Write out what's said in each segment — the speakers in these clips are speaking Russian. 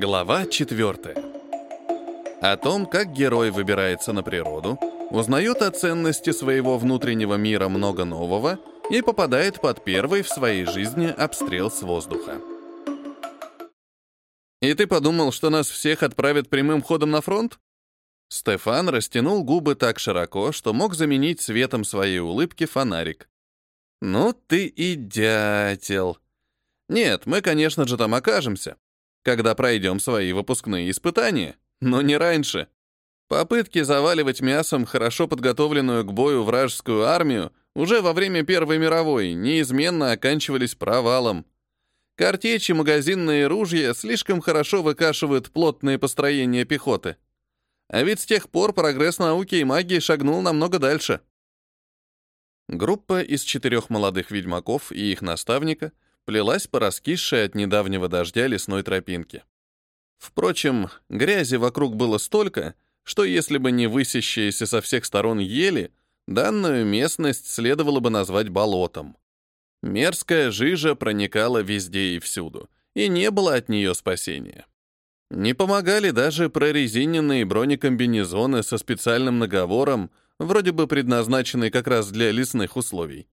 Глава 4. О том, как герой выбирается на природу, узнает о ценности своего внутреннего мира много нового и попадает под первый в своей жизни обстрел с воздуха. «И ты подумал, что нас всех отправят прямым ходом на фронт?» Стефан растянул губы так широко, что мог заменить светом своей улыбки фонарик. «Ну ты и дятел!» «Нет, мы, конечно же, там окажемся, когда пройдем свои выпускные испытания, но не раньше. Попытки заваливать мясом хорошо подготовленную к бою вражескую армию уже во время Первой мировой неизменно оканчивались провалом. Картечи, магазинные ружья слишком хорошо выкашивают плотные построения пехоты. А ведь с тех пор прогресс науки и магии шагнул намного дальше. Группа из четырех молодых ведьмаков и их наставника — плелась по раскисшей от недавнего дождя лесной тропинке. Впрочем, грязи вокруг было столько, что если бы не высящиеся со всех сторон ели, данную местность следовало бы назвать болотом. Мерзкая жижа проникала везде и всюду, и не было от нее спасения. Не помогали даже прорезиненные бронекомбинезоны со специальным наговором, вроде бы предназначенные как раз для лесных условий.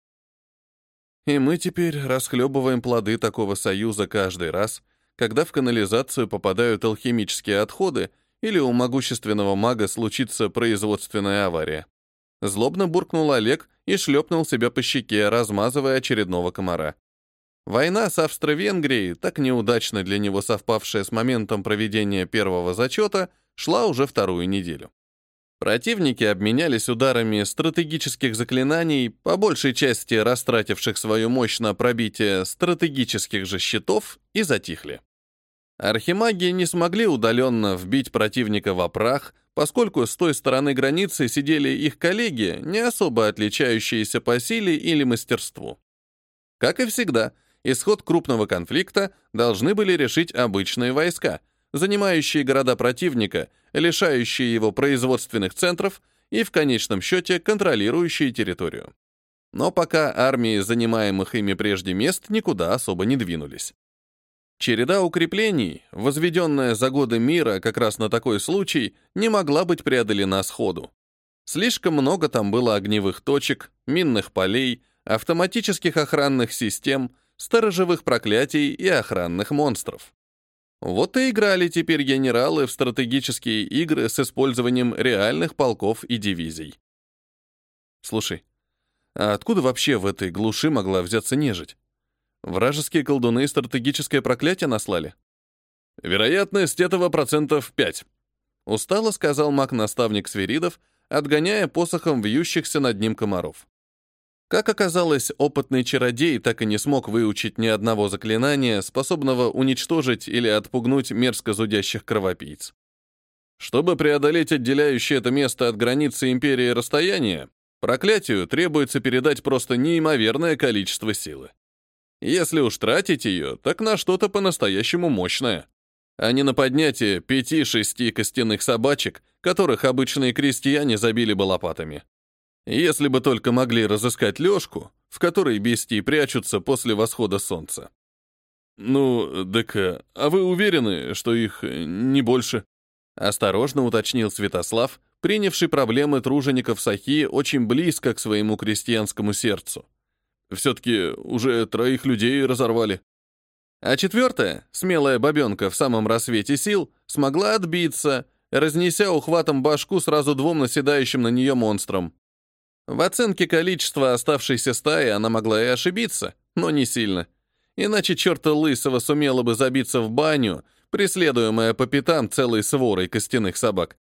И мы теперь расхлебываем плоды такого союза каждый раз, когда в канализацию попадают алхимические отходы или у могущественного мага случится производственная авария. Злобно буркнул Олег и шлепнул себя по щеке, размазывая очередного комара. Война с Австро-Венгрией, так неудачно для него совпавшая с моментом проведения первого зачета, шла уже вторую неделю. Противники обменялись ударами стратегических заклинаний, по большей части растративших свою мощь на пробитие стратегических же щитов, и затихли. Архимаги не смогли удаленно вбить противника в прах, поскольку с той стороны границы сидели их коллеги, не особо отличающиеся по силе или мастерству. Как и всегда, исход крупного конфликта должны были решить обычные войска — занимающие города противника, лишающие его производственных центров и, в конечном счете, контролирующие территорию. Но пока армии занимаемых ими прежде мест никуда особо не двинулись. Череда укреплений, возведенная за годы мира как раз на такой случай, не могла быть преодолена сходу. Слишком много там было огневых точек, минных полей, автоматических охранных систем, сторожевых проклятий и охранных монстров. Вот и играли теперь генералы в стратегические игры с использованием реальных полков и дивизий. Слушай, а откуда вообще в этой глуши могла взяться нежить? Вражеские колдуны стратегическое проклятие наслали? Вероятность этого процентов 5. Устало сказал маг-наставник Свиридов, отгоняя посохом вьющихся над ним комаров. Как оказалось, опытный чародей так и не смог выучить ни одного заклинания, способного уничтожить или отпугнуть мерзко зудящих кровопийц. Чтобы преодолеть отделяющее это место от границы империи расстояние, проклятию требуется передать просто неимоверное количество силы. Если уж тратить ее, так на что-то по-настоящему мощное, а не на поднятие пяти-шести костяных собачек, которых обычные крестьяне забили бы лопатами. Если бы только могли разыскать лёжку, в которой бестии прячутся после восхода солнца. «Ну, так, а вы уверены, что их не больше?» Осторожно уточнил Святослав, принявший проблемы тружеников Сахи очень близко к своему крестьянскому сердцу. Все-таки уже троих людей разорвали. А четвертая, смелая бабенка в самом рассвете сил, смогла отбиться, разнеся ухватом башку сразу двум наседающим на нее монстрам. В оценке количества оставшейся стаи она могла и ошибиться, но не сильно. Иначе черта лысого сумела бы забиться в баню, преследуемая по пятам целой сворой костяных собак.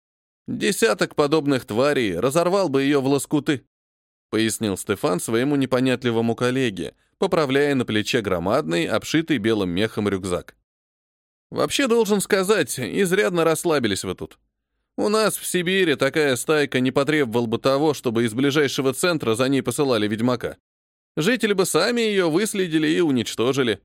Десяток подобных тварей разорвал бы ее в лоскуты, пояснил Стефан своему непонятливому коллеге, поправляя на плече громадный, обшитый белым мехом рюкзак. Вообще, должен сказать, изрядно расслабились вы тут. У нас в Сибири такая стайка не потребовала бы того, чтобы из ближайшего центра за ней посылали ведьмака. Жители бы сами ее выследили и уничтожили.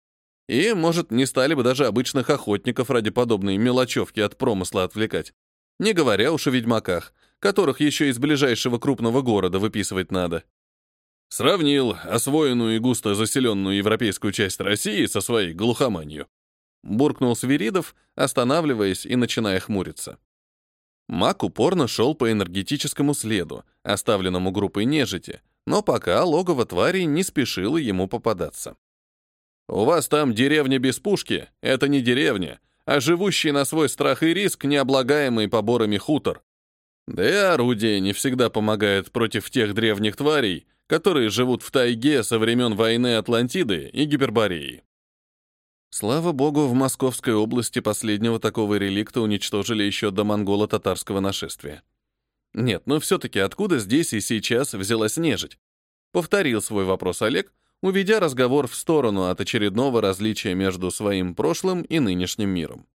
И, может, не стали бы даже обычных охотников ради подобной мелочевки от промысла отвлекать. Не говоря уж о ведьмаках, которых еще из ближайшего крупного города выписывать надо. Сравнил освоенную и густо заселенную европейскую часть России со своей глухоманью. буркнул Свиридов, останавливаясь и начиная хмуриться. Маг упорно шел по энергетическому следу, оставленному группой нежити, но пока логово твари не спешило ему попадаться. «У вас там деревня без пушки — это не деревня, а живущий на свой страх и риск необлагаемый поборами хутор. Да и орудие не всегда помогает против тех древних тварей, которые живут в тайге со времен войны Атлантиды и Гипербореи. Слава богу, в Московской области последнего такого реликта уничтожили еще до монголо-татарского нашествия. Нет, но все-таки откуда здесь и сейчас взялась нежить? Повторил свой вопрос Олег, уведя разговор в сторону от очередного различия между своим прошлым и нынешним миром.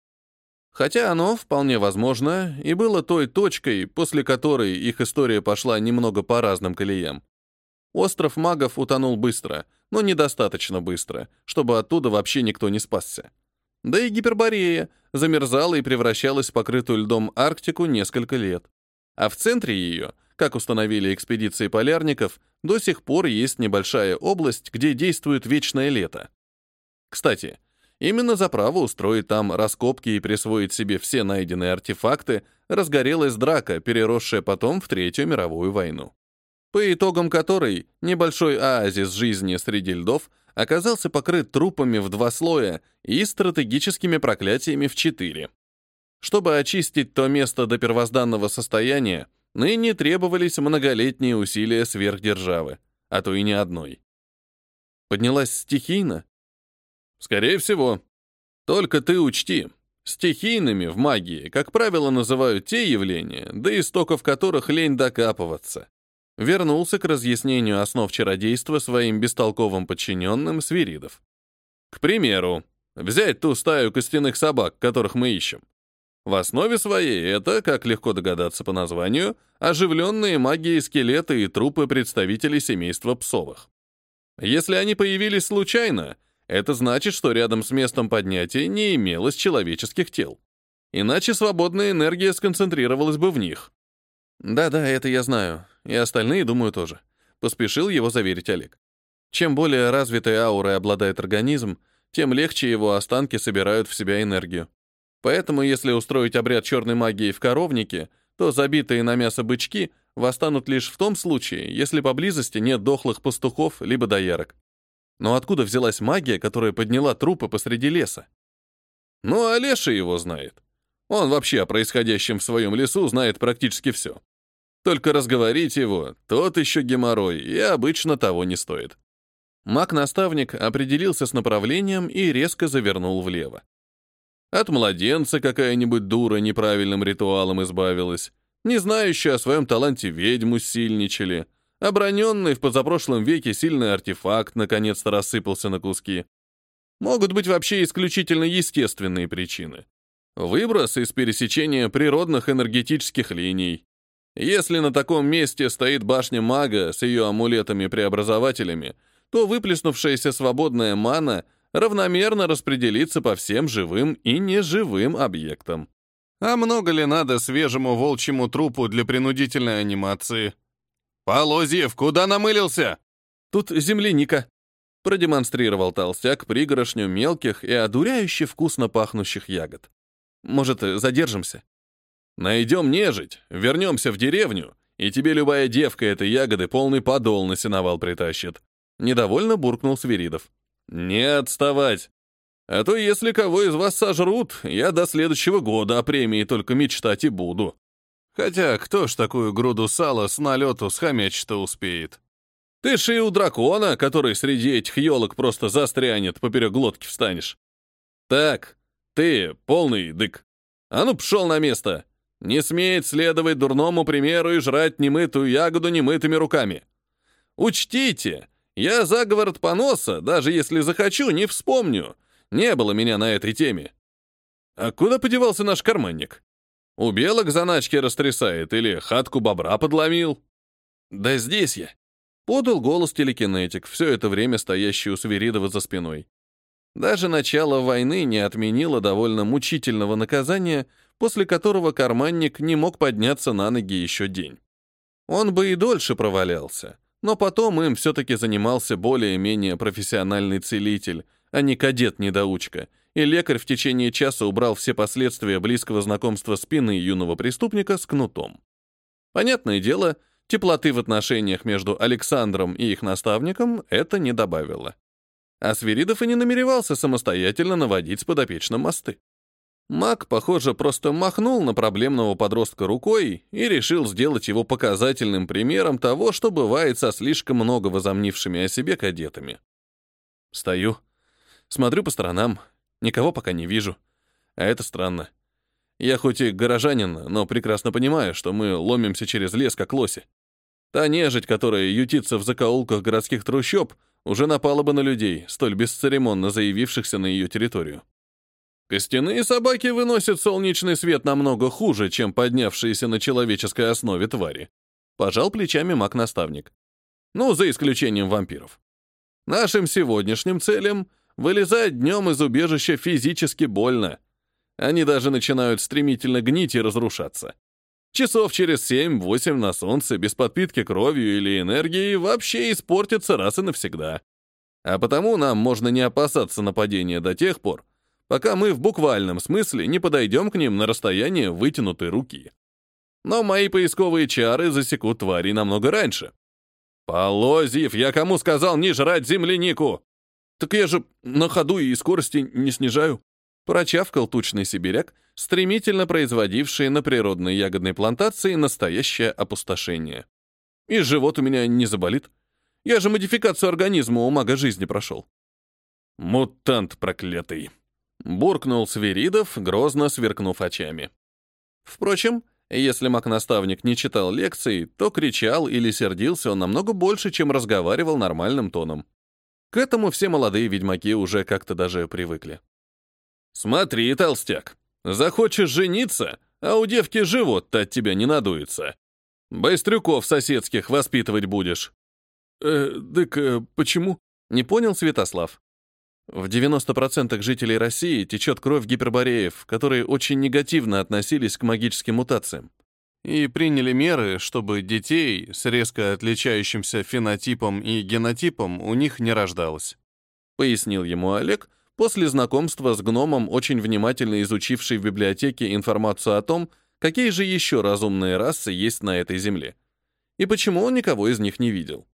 Хотя оно, вполне возможно, и было той точкой, после которой их история пошла немного по разным колеям. Остров магов утонул быстро, но недостаточно быстро, чтобы оттуда вообще никто не спасся. Да и Гиперборея замерзала и превращалась в покрытую льдом Арктику несколько лет. А в центре ее, как установили экспедиции полярников, до сих пор есть небольшая область, где действует вечное лето. Кстати, именно за право устроить там раскопки и присвоить себе все найденные артефакты разгорелась драка, переросшая потом в Третью мировую войну по итогам которой небольшой оазис жизни среди льдов оказался покрыт трупами в два слоя и стратегическими проклятиями в четыре. Чтобы очистить то место до первозданного состояния, ныне требовались многолетние усилия сверхдержавы, а то и не одной. Поднялась стихийно? Скорее всего. Только ты учти, стихийными в магии, как правило, называют те явления, до истоков которых лень докапываться вернулся к разъяснению основ чародейства своим бестолковым подчиненным Свиридов. К примеру, взять ту стаю костяных собак, которых мы ищем. В основе своей это, как легко догадаться по названию, оживленные магией скелеты и трупы представителей семейства псовых. Если они появились случайно, это значит, что рядом с местом поднятия не имелось человеческих тел. Иначе свободная энергия сконцентрировалась бы в них. Да-да, это я знаю. И остальные, думаю, тоже. Поспешил его заверить Олег. Чем более развитой аурой обладает организм, тем легче его останки собирают в себя энергию. Поэтому, если устроить обряд черной магии в коровнике, то забитые на мясо бычки восстанут лишь в том случае, если поблизости нет дохлых пастухов либо доярок. Но откуда взялась магия, которая подняла трупы посреди леса? Ну, а его знает. Он вообще о происходящем в своем лесу знает практически все. Только разговорить его, тот еще геморрой, и обычно того не стоит. Маг-наставник определился с направлением и резко завернул влево. От младенца какая-нибудь дура неправильным ритуалом избавилась, не знающая о своем таланте ведьму сильничали, оброненный в позапрошлом веке сильный артефакт наконец-то рассыпался на куски. Могут быть вообще исключительно естественные причины. Выброс из пересечения природных энергетических линий, если на таком месте стоит башня мага с ее амулетами-преобразователями, то выплеснувшаяся свободная мана равномерно распределится по всем живым и неживым объектам. А много ли надо свежему волчьему трупу для принудительной анимации? «Полозьев, куда намылился?» «Тут земляника», — продемонстрировал толстяк пригорошню мелких и одуряюще вкусно пахнущих ягод. «Может, задержимся?» Найдем нежить, вернемся в деревню, и тебе любая девка этой ягоды полный подол на сеновал притащит. Недовольно буркнул Свиридов. Не отставать. А то если кого из вас сожрут, я до следующего года о премии только мечтать и буду. Хотя кто ж такую груду сала с налету схомячить-то успеет? Ты ж и у дракона, который среди этих елок просто застрянет, поперек глотки встанешь. Так, ты полный дык. А ну, пшел на место. Не смеет следовать дурному примеру и жрать немытую ягоду немытыми руками. Учтите, я заговор поноса, даже если захочу, не вспомню. Не было меня на этой теме. А куда подевался наш карманник? У белок заначки растрясает или хатку бобра подломил? Да здесь я. Подал голос телекинетик, все это время стоящий у Свиридова за спиной. Даже начало войны не отменило довольно мучительного наказания, после которого карманник не мог подняться на ноги еще день. Он бы и дольше провалялся, но потом им все-таки занимался более-менее профессиональный целитель, а не кадет-недоучка, и лекарь в течение часа убрал все последствия близкого знакомства спины юного преступника с кнутом. Понятное дело, теплоты в отношениях между Александром и их наставником это не добавило. А Свиридов и не намеревался самостоятельно наводить с подопечным мосты. Маг, похоже, просто махнул на проблемного подростка рукой и решил сделать его показательным примером того, что бывает со слишком много возомнившими о себе кадетами. Стою, смотрю по сторонам, никого пока не вижу. А это странно. Я хоть и горожанин, но прекрасно понимаю, что мы ломимся через лес, как лоси. Та нежить, которая ютится в закоулках городских трущоб, уже напала бы на людей, столь бесцеремонно заявившихся на ее территорию. Костяные собаки выносят солнечный свет намного хуже, чем поднявшиеся на человеческой основе твари. Пожал плечами маг-наставник. Ну, за исключением вампиров. Нашим сегодняшним целям вылезать днем из убежища физически больно. Они даже начинают стремительно гнить и разрушаться. Часов через 7-8 на солнце, без подпитки кровью или энергией, вообще испортятся раз и навсегда. А потому нам можно не опасаться нападения до тех пор, пока мы в буквальном смысле не подойдем к ним на расстояние вытянутой руки. Но мои поисковые чары засекут твари намного раньше. «Полозьев, я кому сказал не жрать землянику?» «Так я же на ходу и скорости не снижаю», прочавкал тучный сибиряк, стремительно производивший на природной ягодной плантации настоящее опустошение. «И живот у меня не заболит. Я же модификацию организма у мага жизни прошел». «Мутант проклятый», буркнул Свиридов, грозно сверкнув очами. Впрочем, если маг-наставник не читал лекций, то кричал или сердился он намного больше, чем разговаривал нормальным тоном. К этому все молодые ведьмаки уже как-то даже привыкли. «Смотри, толстяк, захочешь жениться, а у девки живот-то от тебя не надуется. Быстрюков соседских воспитывать будешь». «Э, так э, почему?» — не понял Святослав. В 90% жителей России течет кровь гипербореев, которые очень негативно относились к магическим мутациям и приняли меры, чтобы детей с резко отличающимся фенотипом и генотипом у них не рождалось. Пояснил ему Олег после знакомства с гномом, очень внимательно изучивший в библиотеке информацию о том, какие же еще разумные расы есть на этой земле, и почему он никого из них не видел.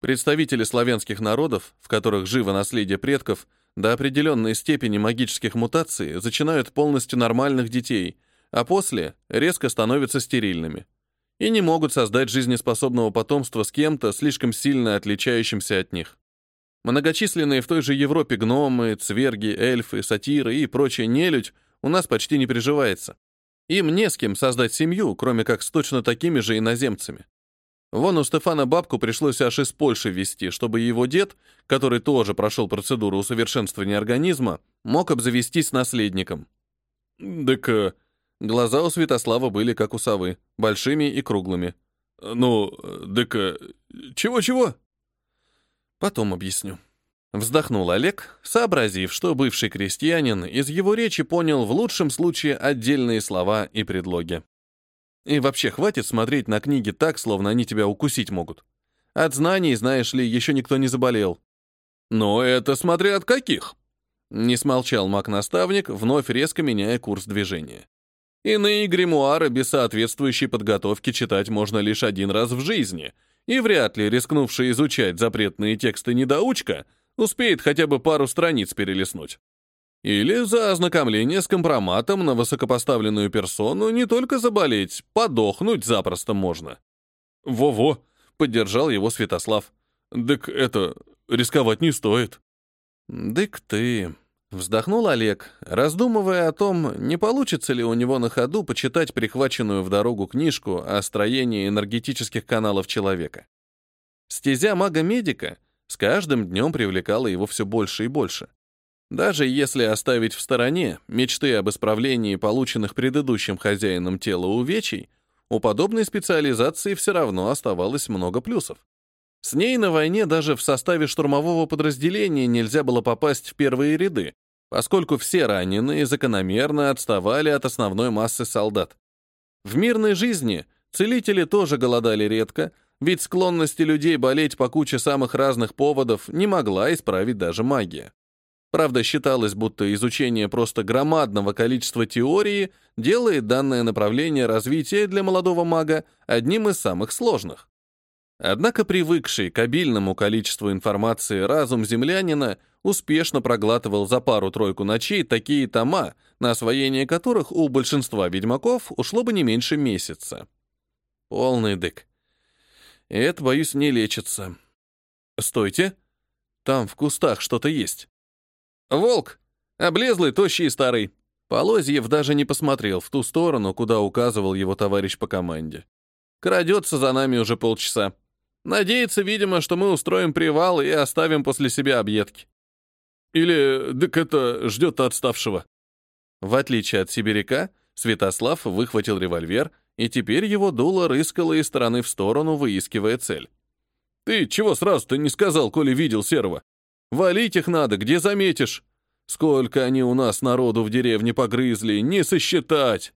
Представители славянских народов, в которых живо наследие предков, до определенной степени магических мутаций зачинают полностью нормальных детей, а после резко становятся стерильными и не могут создать жизнеспособного потомства с кем-то, слишком сильно отличающимся от них. Многочисленные в той же Европе гномы, цверги, эльфы, сатиры и прочая нелюдь у нас почти не приживается. Им не с кем создать семью, кроме как с точно такими же иноземцами. Вон у Стефана бабку пришлось аж из Польши везти, чтобы его дед, который тоже прошел процедуру усовершенствования организма, мог обзавестись наследником. Так э, глаза у Святослава были как у совы, большими и круглыми. Ну, так э, чего-чего? Потом объясню. Вздохнул Олег, сообразив, что бывший крестьянин из его речи понял в лучшем случае отдельные слова и предлоги. И вообще, хватит смотреть на книги так, словно они тебя укусить могут. От знаний, знаешь ли, еще никто не заболел. Но это смотря от каких. Не смолчал маг-наставник, вновь резко меняя курс движения. Иные гримуары без соответствующей подготовки читать можно лишь один раз в жизни, и вряд ли рискнувший изучать запретные тексты недоучка успеет хотя бы пару страниц перелистнуть. Или за ознакомление с компроматом на высокопоставленную персону не только заболеть, подохнуть запросто можно. «Во-во», — поддержал его Святослав. «Дык это, рисковать не стоит». «Дык ты», — вздохнул Олег, раздумывая о том, не получится ли у него на ходу почитать прихваченную в дорогу книжку о строении энергетических каналов человека. Стезя мага-медика с каждым днем привлекала его все больше и больше. Даже если оставить в стороне мечты об исправлении полученных предыдущим хозяином тела увечий, у подобной специализации все равно оставалось много плюсов. С ней на войне даже в составе штурмового подразделения нельзя было попасть в первые ряды, поскольку все раненые закономерно отставали от основной массы солдат. В мирной жизни целители тоже голодали редко, ведь склонности людей болеть по куче самых разных поводов не могла исправить даже магия. Правда, считалось, будто изучение просто громадного количества теории делает данное направление развития для молодого мага одним из самых сложных. Однако привыкший к обильному количеству информации разум землянина успешно проглатывал за пару-тройку ночей такие тома, на освоение которых у большинства ведьмаков ушло бы не меньше месяца. Полный дык. И это, боюсь, не лечится. Стойте. Там в кустах что-то есть. Волк! Облезлый, тощий и старый. Полозьев даже не посмотрел в ту сторону, куда указывал его товарищ по команде. Крадется за нами уже полчаса. Надеется, видимо, что мы устроим привал и оставим после себя объедки. Или, так это, ждет отставшего. В отличие от сибиряка, Святослав выхватил револьвер, и теперь его дуло рыскало из стороны в сторону, выискивая цель. «Ты чего сразу-то не сказал, коли видел серого? Валить их надо, где заметишь. Сколько они у нас народу в деревне погрызли, не сосчитать!»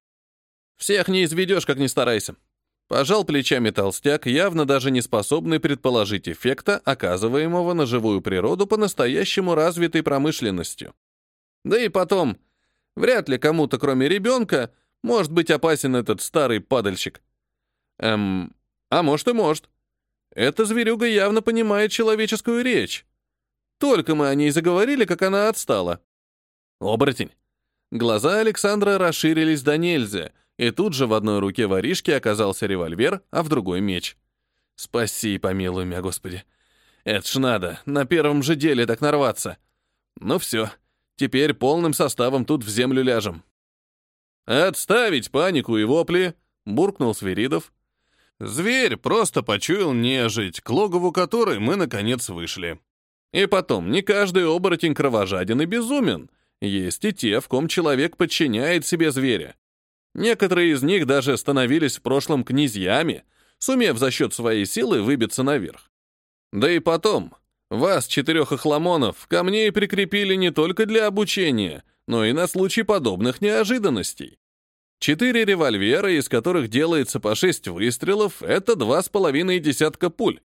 «Всех не изведешь, как ни старайся», Пожал плечами толстяк, явно даже не способный предположить эффекта, оказываемого на живую природу по-настоящему развитой промышленностью. Да и потом, вряд ли кому-то, кроме ребенка, может быть опасен этот старый падальщик. Эм, а может и может. Эта зверюга явно понимает человеческую речь. Только мы о ней заговорили, как она отстала. Оборотень. Глаза Александра расширились до нельзя, и тут же в одной руке воришки оказался револьвер, а в другой меч. «Спаси, помилуй меня, Господи! Это ж надо, на первом же деле так нарваться! Ну все, теперь полным составом тут в землю ляжем». «Отставить панику и вопли!» — буркнул Свиридов. «Зверь просто почуял нежить, к логову которой мы, наконец, вышли. И потом, не каждый оборотень кровожаден и безумен. Есть и те, в ком человек подчиняет себе зверя. Некоторые из них даже становились в прошлом князьями, сумев за счет своей силы выбиться наверх. Да и потом, вас, четырех охламонов, ко мне прикрепили не только для обучения, но и на случай подобных неожиданностей. Четыре револьвера, из которых делается по шесть выстрелов, это два с половиной десятка пуль.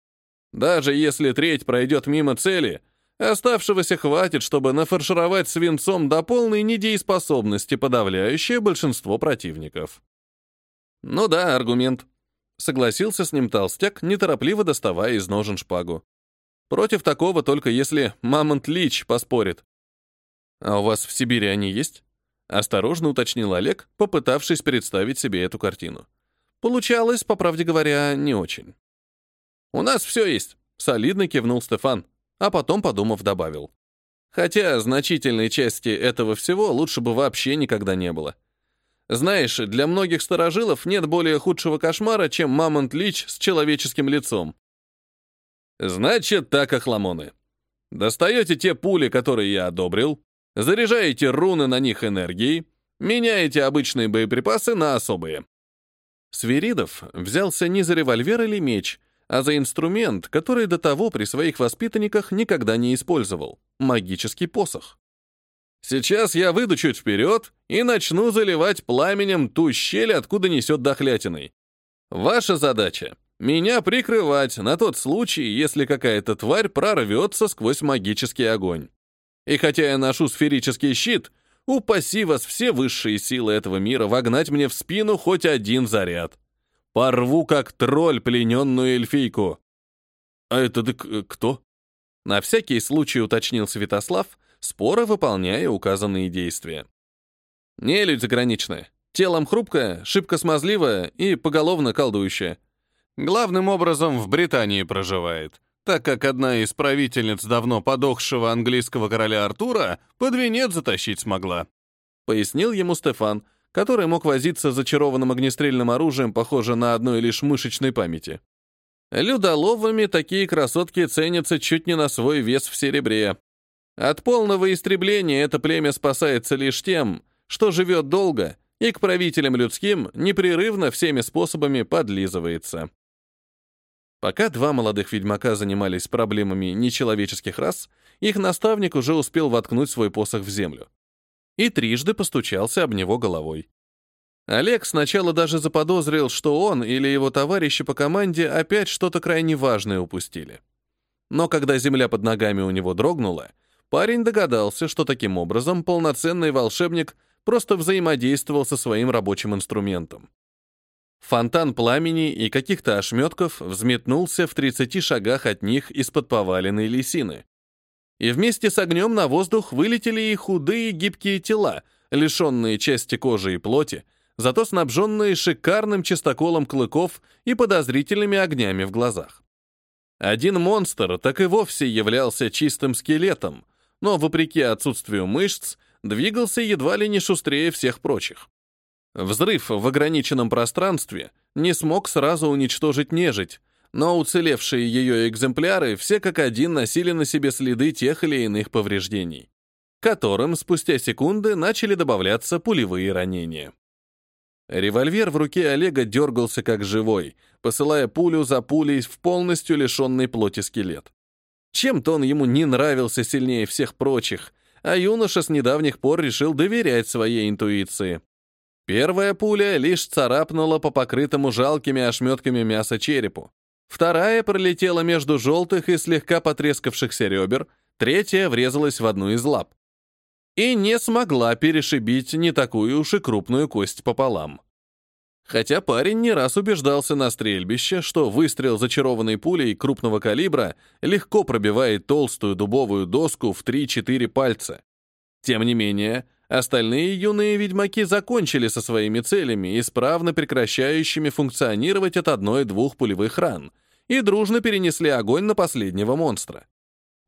Даже если треть пройдет мимо цели — Оставшегося хватит, чтобы нафаршировать свинцом до полной недееспособности подавляющее большинство противников. Ну да, аргумент. Согласился с ним толстяк, неторопливо доставая из ножен шпагу. Против такого только если Мамонт Лич поспорит. А у вас в Сибири они есть? Осторожно уточнил Олег, попытавшись представить себе эту картину. Получалось, по правде говоря, не очень. «У нас все есть», — солидно кивнул Стефан а потом, подумав, добавил. Хотя значительной части этого всего лучше бы вообще никогда не было. Знаешь, для многих старожилов нет более худшего кошмара, чем мамонт-лич с человеческим лицом. Значит так, охламоны. Достаете те пули, которые я одобрил, заряжаете руны на них энергией, меняете обычные боеприпасы на особые. Свиридов взялся не за револьвер или меч, а за инструмент, который до того при своих воспитанниках никогда не использовал — магический посох. Сейчас я выйду чуть вперед и начну заливать пламенем ту щель, откуда несет дохлятиной. Ваша задача — меня прикрывать на тот случай, если какая-то тварь прорвется сквозь магический огонь. И хотя я ношу сферический щит, упаси вас все высшие силы этого мира вогнать мне в спину хоть один заряд. Порву, как тролль, плененную эльфийку. А это так э, кто? На всякий случай уточнил Святослав, споро выполняя указанные действия. Нелюдь заграничная. Телом хрупкая, шибко смазливая и поголовно колдующая. Главным образом в Британии проживает, так как одна из правительниц давно подохшего английского короля Артура под венец затащить смогла. Пояснил ему Стефан, который мог возиться с зачарованным огнестрельным оружием, похоже на одной лишь мышечной памяти. Людоловами такие красотки ценятся чуть не на свой вес в серебре. От полного истребления это племя спасается лишь тем, что живет долго и к правителям людским непрерывно всеми способами подлизывается. Пока два молодых ведьмака занимались проблемами нечеловеческих рас, их наставник уже успел воткнуть свой посох в землю и трижды постучался об него головой. Олег сначала даже заподозрил, что он или его товарищи по команде опять что-то крайне важное упустили. Но когда земля под ногами у него дрогнула, парень догадался, что таким образом полноценный волшебник просто взаимодействовал со своим рабочим инструментом. Фонтан пламени и каких-то ошметков взметнулся в 30 шагах от них из-под поваленной лисины. И вместе с огнем на воздух вылетели и худые гибкие тела, лишенные части кожи и плоти, зато снабженные шикарным чистоколом клыков и подозрительными огнями в глазах. Один монстр так и вовсе являлся чистым скелетом, но, вопреки отсутствию мышц, двигался едва ли не шустрее всех прочих. Взрыв в ограниченном пространстве не смог сразу уничтожить нежить, но уцелевшие ее экземпляры все как один носили на себе следы тех или иных повреждений, которым спустя секунды начали добавляться пулевые ранения. Револьвер в руке Олега дергался как живой, посылая пулю за пулей в полностью лишенный плоти скелет. Чем-то он ему не нравился сильнее всех прочих, а юноша с недавних пор решил доверять своей интуиции. Первая пуля лишь царапнула по покрытому жалкими ошметками мяса черепу. Вторая пролетела между желтых и слегка потрескавшихся ребер, третья врезалась в одну из лап и не смогла перешибить не такую уж и крупную кость пополам. Хотя парень не раз убеждался на стрельбище, что выстрел зачарованной пулей крупного калибра легко пробивает толстую дубовую доску в 3-4 пальца. Тем не менее, остальные юные ведьмаки закончили со своими целями, исправно прекращающими функционировать от одной-двух пулевых ран, и дружно перенесли огонь на последнего монстра.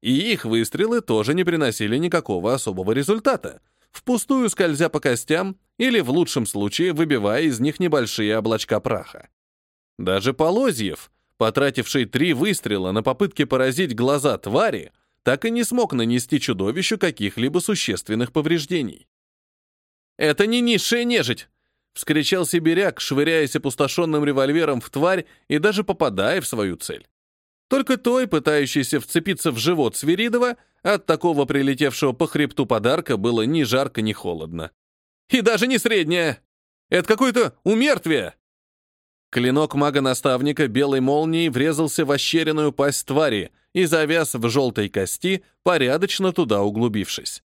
И их выстрелы тоже не приносили никакого особого результата, впустую скользя по костям или, в лучшем случае, выбивая из них небольшие облачка праха. Даже Полозьев, потративший три выстрела на попытки поразить глаза твари, так и не смог нанести чудовищу каких-либо существенных повреждений. «Это не низшая нежить!» — вскричал сибиряк, швыряясь опустошенным револьвером в тварь и даже попадая в свою цель. Только той, пытающейся вцепиться в живот Свиридова, от такого прилетевшего по хребту подарка было ни жарко, ни холодно. И даже не средняя. Это какое-то умертвие. Клинок мага-наставника белой молнией врезался в ощеренную пасть твари и завяз в желтой кости, порядочно туда углубившись.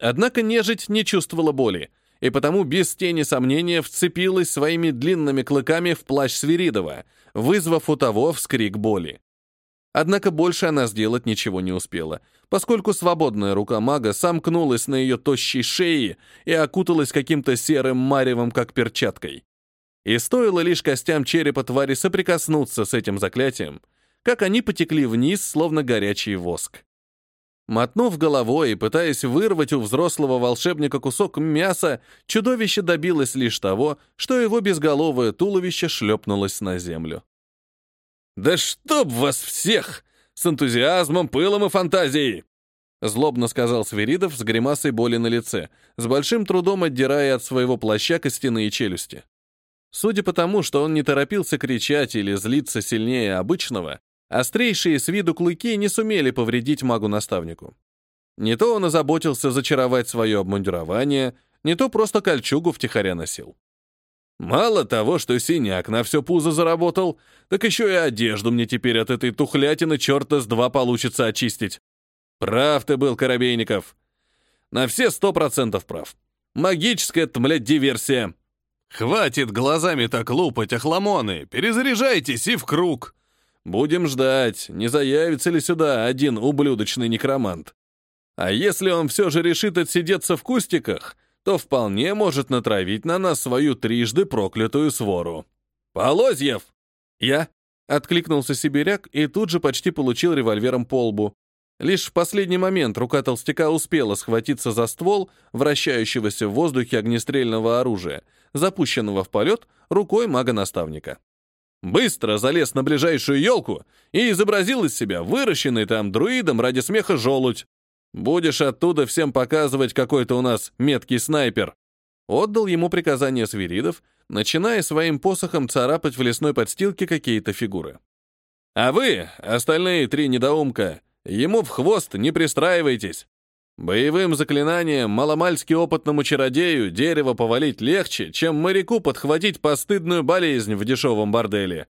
Однако нежить не чувствовала боли, и потому без тени сомнения вцепилась своими длинными клыками в плащ Свиридова, вызвав у того вскрик боли. Однако больше она сделать ничего не успела, поскольку свободная рука мага сомкнулась на ее тощей шее и окуталась каким-то серым маревом, как перчаткой. И стоило лишь костям черепа твари соприкоснуться с этим заклятием, как они потекли вниз, словно горячий воск. Мотнув головой и пытаясь вырвать у взрослого волшебника кусок мяса, чудовище добилось лишь того, что его безголовое туловище шлепнулось на землю. «Да чтоб вас всех! С энтузиазмом, пылом и фантазией!» Злобно сказал Свиридов с гримасой боли на лице, с большим трудом отдирая от своего плаща костяные челюсти. Судя по тому, что он не торопился кричать или злиться сильнее обычного, острейшие с виду клыки не сумели повредить магу-наставнику. Не то он озаботился зачаровать свое обмундирование, не то просто кольчугу втихаря носил. Мало того, что синяк на все пузо заработал, так еще и одежду мне теперь от этой тухлятины черта с два получится очистить. Прав ты был, Коробейников. На все сто процентов прав. Магическая это, блядь, диверсия. Хватит глазами так лупать, охламоны. Перезаряжайтесь и в круг. Будем ждать, не заявится ли сюда один ублюдочный некромант. А если он все же решит отсидеться в кустиках, то вполне может натравить на нас свою трижды проклятую свору. «Полозьев!» «Я?» — откликнулся сибиряк и тут же почти получил револьвером по лбу. Лишь в последний момент рука толстяка успела схватиться за ствол вращающегося в воздухе огнестрельного оружия, запущенного в полет рукой мага-наставника. Быстро залез на ближайшую елку и изобразил из себя выращенный там друидом ради смеха желудь. Будешь оттуда всем показывать, какой то у нас меткий снайпер. Отдал ему приказание Свиридов, начиная своим посохом царапать в лесной подстилке какие-то фигуры. А вы, остальные три недоумка, ему в хвост не пристраивайтесь. Боевым заклинанием маломальски опытному чародею дерево повалить легче, чем моряку подхватить постыдную болезнь в дешевом борделе.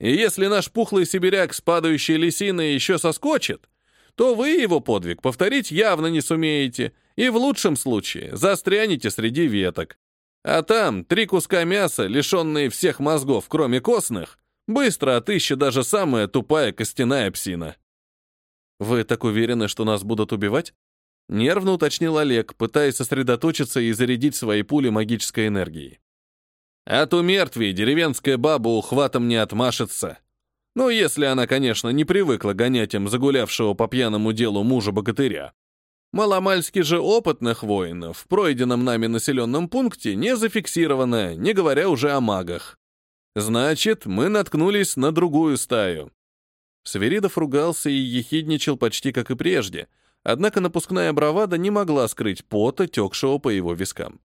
И если наш пухлый сибиряк с падающей лисиной еще соскочит, то вы его подвиг повторить явно не сумеете, и в лучшем случае застрянете среди веток. А там три куска мяса, лишенные всех мозгов, кроме костных, быстро отыщет даже самая тупая костяная псина. «Вы так уверены, что нас будут убивать?» Нервно уточнил Олег, пытаясь сосредоточиться и зарядить свои пули магической энергией. «От умертвий деревенская баба ухватом не отмашется. Ну, если она, конечно, не привыкла гонять им загулявшего по пьяному делу мужа-богатыря. Маломальски же опытных воинов в пройденном нами населенном пункте не зафиксировано, не говоря уже о магах. Значит, мы наткнулись на другую стаю. Сверидов ругался и ехидничал почти как и прежде, однако напускная бравада не могла скрыть пота, текшего по его вискам.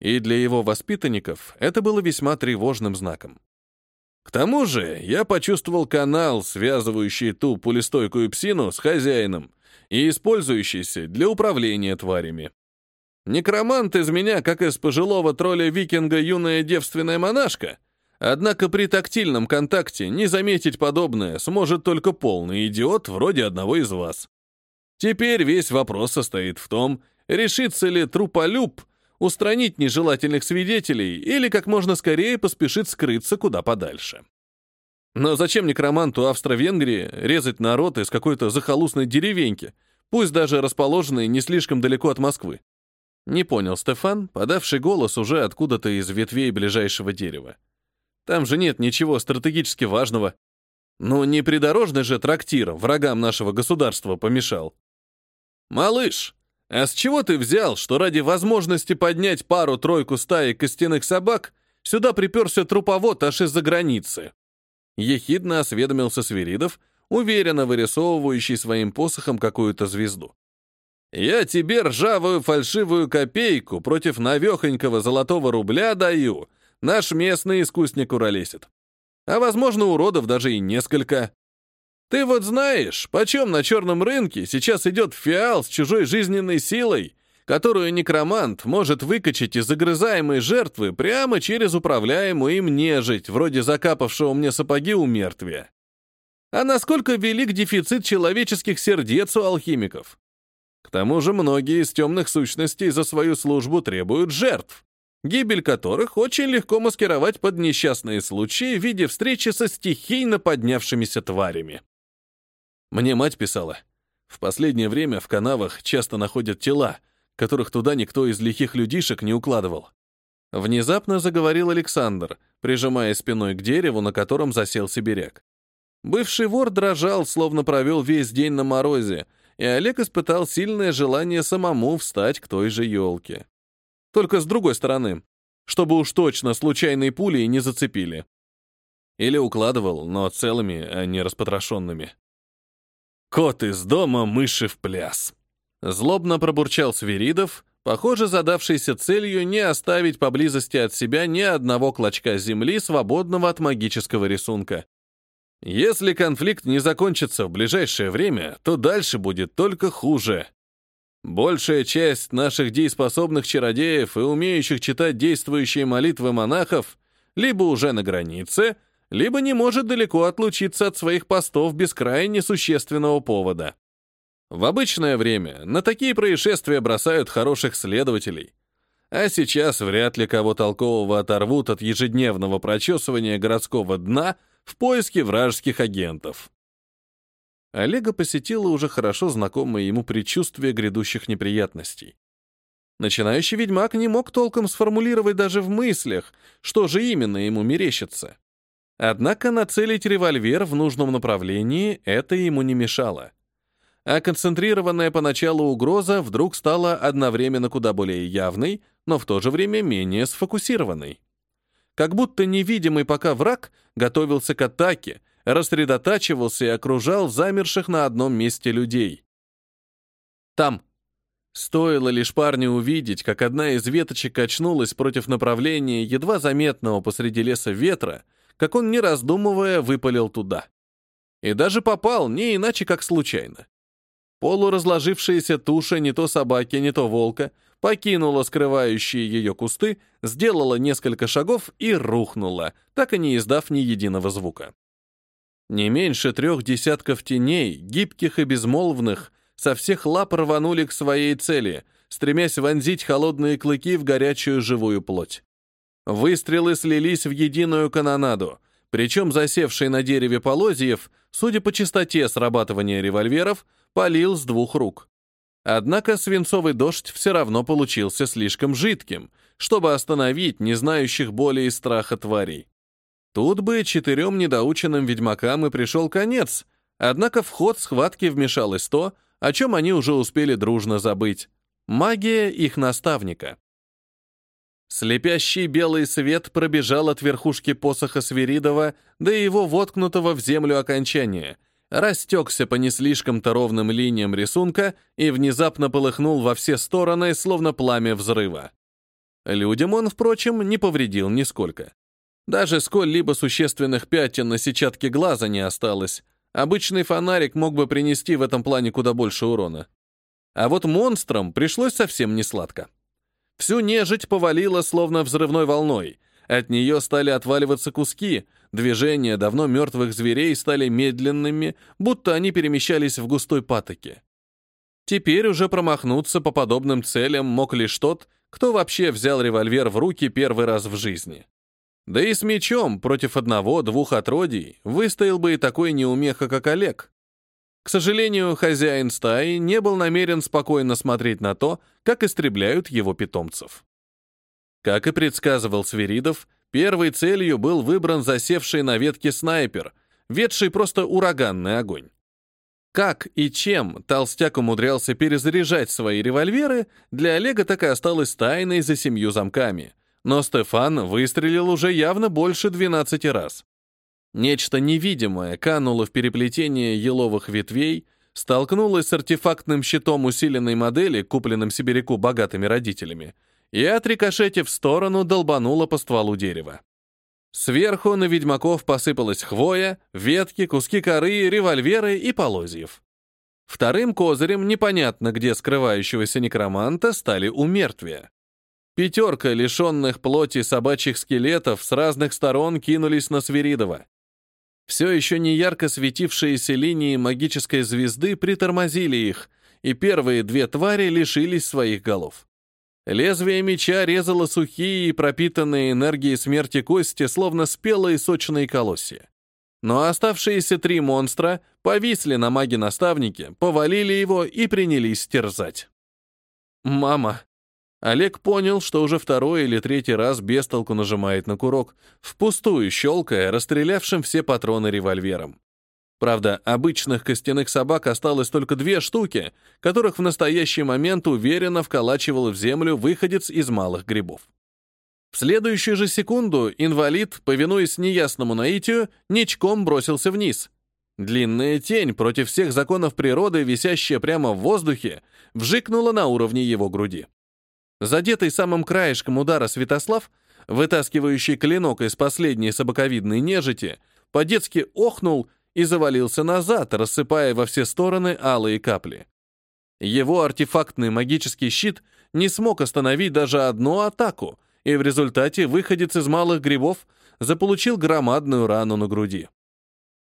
И для его воспитанников это было весьма тревожным знаком. К тому же я почувствовал канал, связывающий ту пулестойкую псину с хозяином и использующийся для управления тварями. Некромант из меня, как из пожилого тролля-викинга юная девственная монашка — Однако при тактильном контакте не заметить подобное сможет только полный идиот вроде одного из вас. Теперь весь вопрос состоит в том, решится ли труполюб устранить нежелательных свидетелей или как можно скорее поспешит скрыться куда подальше. Но зачем некроманту Австро-Венгрии резать народ из какой-то захолустной деревеньки, пусть даже расположенной не слишком далеко от Москвы? Не понял Стефан, подавший голос уже откуда-то из ветвей ближайшего дерева. Там же нет ничего стратегически важного. Ну, не придорожный же трактир врагам нашего государства помешал. Малыш, а с чего ты взял, что ради возможности поднять пару-тройку стаи костяных собак сюда приперся труповод аж из-за границы? Ехидно осведомился Свиридов, уверенно вырисовывающий своим посохом какую-то звезду. «Я тебе ржавую фальшивую копейку против навехонького золотого рубля даю, наш местный искусник уролесит. А возможно, уродов даже и несколько. Ты вот знаешь, почем на черном рынке сейчас идет фиал с чужой жизненной силой, которую некромант может выкачать из загрызаемой жертвы прямо через управляемую им нежить, вроде закапавшего мне сапоги у мертвия. А насколько велик дефицит человеческих сердец у алхимиков? К тому же многие из темных сущностей за свою службу требуют жертв гибель которых очень легко маскировать под несчастные случаи в виде встречи со стихийно поднявшимися тварями. Мне мать писала, в последнее время в канавах часто находят тела, которых туда никто из лихих людишек не укладывал. Внезапно заговорил Александр, прижимая спиной к дереву, на котором засел сибиряк. Бывший вор дрожал, словно провел весь день на морозе, и Олег испытал сильное желание самому встать к той же елке. Только с другой стороны, чтобы уж точно случайные пули не зацепили. Или укладывал, но целыми, а не распотрошенными. «Кот из дома, мыши в пляс!» Злобно пробурчал Свиридов, похоже, задавшийся целью не оставить поблизости от себя ни одного клочка земли, свободного от магического рисунка. Если конфликт не закончится в ближайшее время, то дальше будет только хуже. Большая часть наших дееспособных чародеев и умеющих читать действующие молитвы монахов либо уже на границе, либо не может далеко отлучиться от своих постов без крайне существенного повода. В обычное время на такие происшествия бросают хороших следователей, а сейчас вряд ли кого толкового оторвут от ежедневного прочесывания городского дна в поиске вражеских агентов. Олега посетило уже хорошо знакомое ему предчувствие грядущих неприятностей. Начинающий ведьмак не мог толком сформулировать даже в мыслях, что же именно ему мерещится. Однако нацелить револьвер в нужном направлении это ему не мешало. А концентрированная поначалу угроза вдруг стала одновременно куда более явной, но в то же время менее сфокусированной. Как будто невидимый пока враг готовился к атаке, рассредотачивался и окружал замерших на одном месте людей. Там. Стоило лишь парню увидеть, как одна из веточек качнулась против направления едва заметного посреди леса ветра, как он, не раздумывая, выпалил туда. И даже попал, не иначе, как случайно. Полуразложившаяся туша не то собаки, не то волка покинула скрывающие ее кусты, сделала несколько шагов и рухнула, так и не издав ни единого звука. Не меньше трех десятков теней, гибких и безмолвных, со всех лап рванули к своей цели, стремясь вонзить холодные клыки в горячую живую плоть. Выстрелы слились в единую канонаду, причем засевший на дереве Полозьев, судя по частоте срабатывания револьверов, палил с двух рук. Однако свинцовый дождь все равно получился слишком жидким, чтобы остановить не знающих боли и страха тварей. Тут бы четырем недоученным ведьмакам и пришел конец, однако в ход схватки вмешалось то, о чем они уже успели дружно забыть. Магия их наставника. Слепящий белый свет пробежал от верхушки посоха Свиридова до его воткнутого в землю окончания, растекся по не слишком-то ровным линиям рисунка и внезапно полыхнул во все стороны, словно пламя взрыва. Людям он, впрочем, не повредил нисколько. Даже сколь-либо существенных пятен на сетчатке глаза не осталось. Обычный фонарик мог бы принести в этом плане куда больше урона. А вот монстрам пришлось совсем не сладко. Всю нежить повалило словно взрывной волной. От нее стали отваливаться куски, движения давно мертвых зверей стали медленными, будто они перемещались в густой патоке. Теперь уже промахнуться по подобным целям мог лишь тот, кто вообще взял револьвер в руки первый раз в жизни. Да и с мечом против одного-двух отродий выстоял бы и такой неумеха, как Олег. К сожалению, хозяин стаи не был намерен спокойно смотреть на то, как истребляют его питомцев. Как и предсказывал Свиридов, первой целью был выбран засевший на ветке снайпер, ведший просто ураганный огонь. Как и чем толстяк умудрялся перезаряжать свои револьверы, для Олега так и осталось тайной за семью замками. Но Стефан выстрелил уже явно больше 12 раз. Нечто невидимое кануло в переплетение еловых ветвей, столкнулось с артефактным щитом усиленной модели, купленным сибиряку богатыми родителями, и, отрикошетив в сторону, долбануло по стволу дерева. Сверху на ведьмаков посыпалась хвоя, ветки, куски коры, револьверы и полозьев. Вторым козырем, непонятно где скрывающегося некроманта, стали умертвия. Пятерка лишенных плоти собачьих скелетов с разных сторон кинулись на Свиридова. Все еще не ярко светившиеся линии магической звезды притормозили их, и первые две твари лишились своих голов. Лезвие меча резало сухие и пропитанные энергией смерти кости, словно спелые сочные колосья. Но оставшиеся три монстра повисли на маге-наставнике, повалили его и принялись терзать. «Мама!» Олег понял, что уже второй или третий раз без толку нажимает на курок, впустую щелкая, расстрелявшим все патроны револьвером. Правда, обычных костяных собак осталось только две штуки, которых в настоящий момент уверенно вколачивал в землю выходец из малых грибов. В следующую же секунду инвалид, повинуясь неясному наитию, ничком бросился вниз. Длинная тень против всех законов природы, висящая прямо в воздухе, вжикнула на уровне его груди. Задетый самым краешком удара Святослав, вытаскивающий клинок из последней собаковидной нежити, по-детски охнул и завалился назад, рассыпая во все стороны алые капли. Его артефактный магический щит не смог остановить даже одну атаку, и в результате выходец из малых грибов заполучил громадную рану на груди.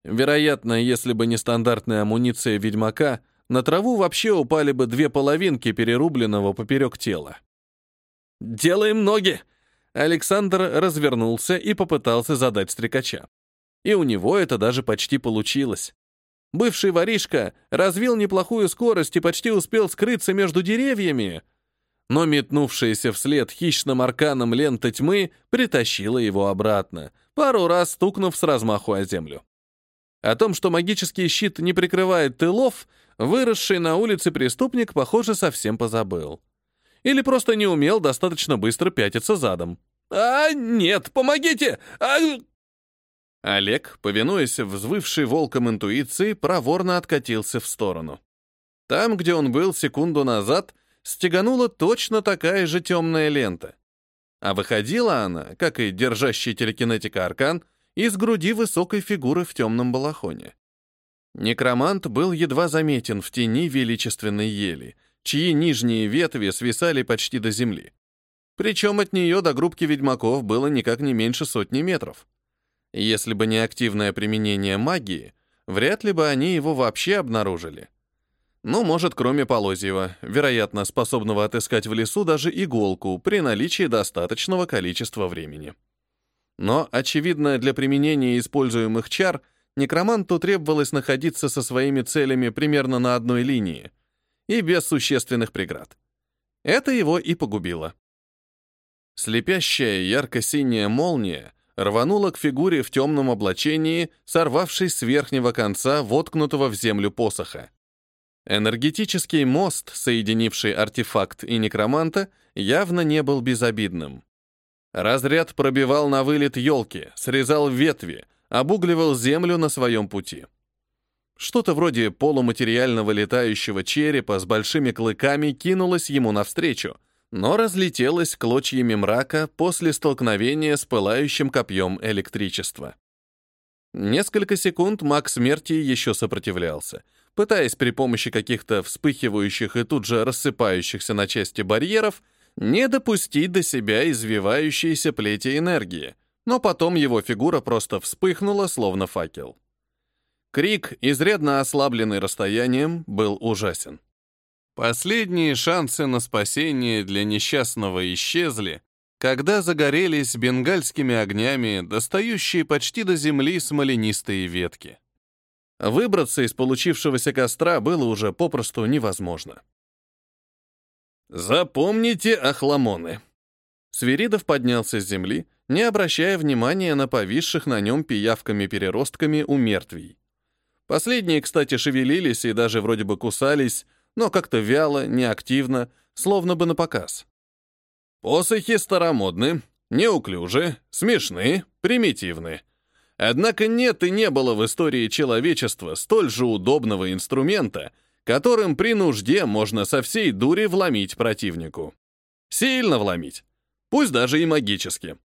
Вероятно, если бы не стандартная амуниция ведьмака, на траву вообще упали бы две половинки перерубленного поперек тела. «Делаем ноги!» Александр развернулся и попытался задать стрекача. И у него это даже почти получилось. Бывший воришка развил неплохую скорость и почти успел скрыться между деревьями, но метнувшаяся вслед хищным арканом лента тьмы притащила его обратно, пару раз стукнув с размаху о землю. О том, что магический щит не прикрывает тылов, выросший на улице преступник, похоже, совсем позабыл или просто не умел достаточно быстро пятиться задом. «А, нет, помогите! А...» Олег, повинуясь взвывшей волком интуиции, проворно откатился в сторону. Там, где он был секунду назад, стеганула точно такая же темная лента. А выходила она, как и держащий телекинетика аркан, из груди высокой фигуры в темном балахоне. Некромант был едва заметен в тени величественной ели — чьи нижние ветви свисали почти до земли. Причем от нее до группки ведьмаков было никак не меньше сотни метров. Если бы не активное применение магии, вряд ли бы они его вообще обнаружили. Ну, может, кроме Полозьева, вероятно, способного отыскать в лесу даже иголку при наличии достаточного количества времени. Но, очевидно, для применения используемых чар некроманту требовалось находиться со своими целями примерно на одной линии и без существенных преград. Это его и погубило. Слепящая ярко-синяя молния рванула к фигуре в темном облачении, сорвавшись с верхнего конца воткнутого в землю посоха. Энергетический мост, соединивший артефакт и некроманта, явно не был безобидным. Разряд пробивал на вылет елки, срезал ветви, обугливал землю на своем пути. Что-то вроде полуматериального летающего черепа с большими клыками кинулось ему навстречу, но разлетелось клочьями мрака после столкновения с пылающим копьем электричества. Несколько секунд маг смерти еще сопротивлялся, пытаясь при помощи каких-то вспыхивающих и тут же рассыпающихся на части барьеров не допустить до себя извивающиеся плети энергии, но потом его фигура просто вспыхнула, словно факел. Крик, изрядно ослабленный расстоянием, был ужасен. Последние шансы на спасение для несчастного исчезли, когда загорелись бенгальскими огнями достающие почти до земли смоленистые ветки. Выбраться из получившегося костра было уже попросту невозможно. «Запомните, охламоны!» Свиридов поднялся с земли, не обращая внимания на повисших на нем пиявками-переростками у мертвей. Последние, кстати, шевелились и даже вроде бы кусались, но как-то вяло, неактивно, словно бы на показ. Посохи старомодны, неуклюжи, смешны, примитивны. Однако нет и не было в истории человечества столь же удобного инструмента, которым при нужде можно со всей дури вломить противнику. Сильно вломить. Пусть даже и магически.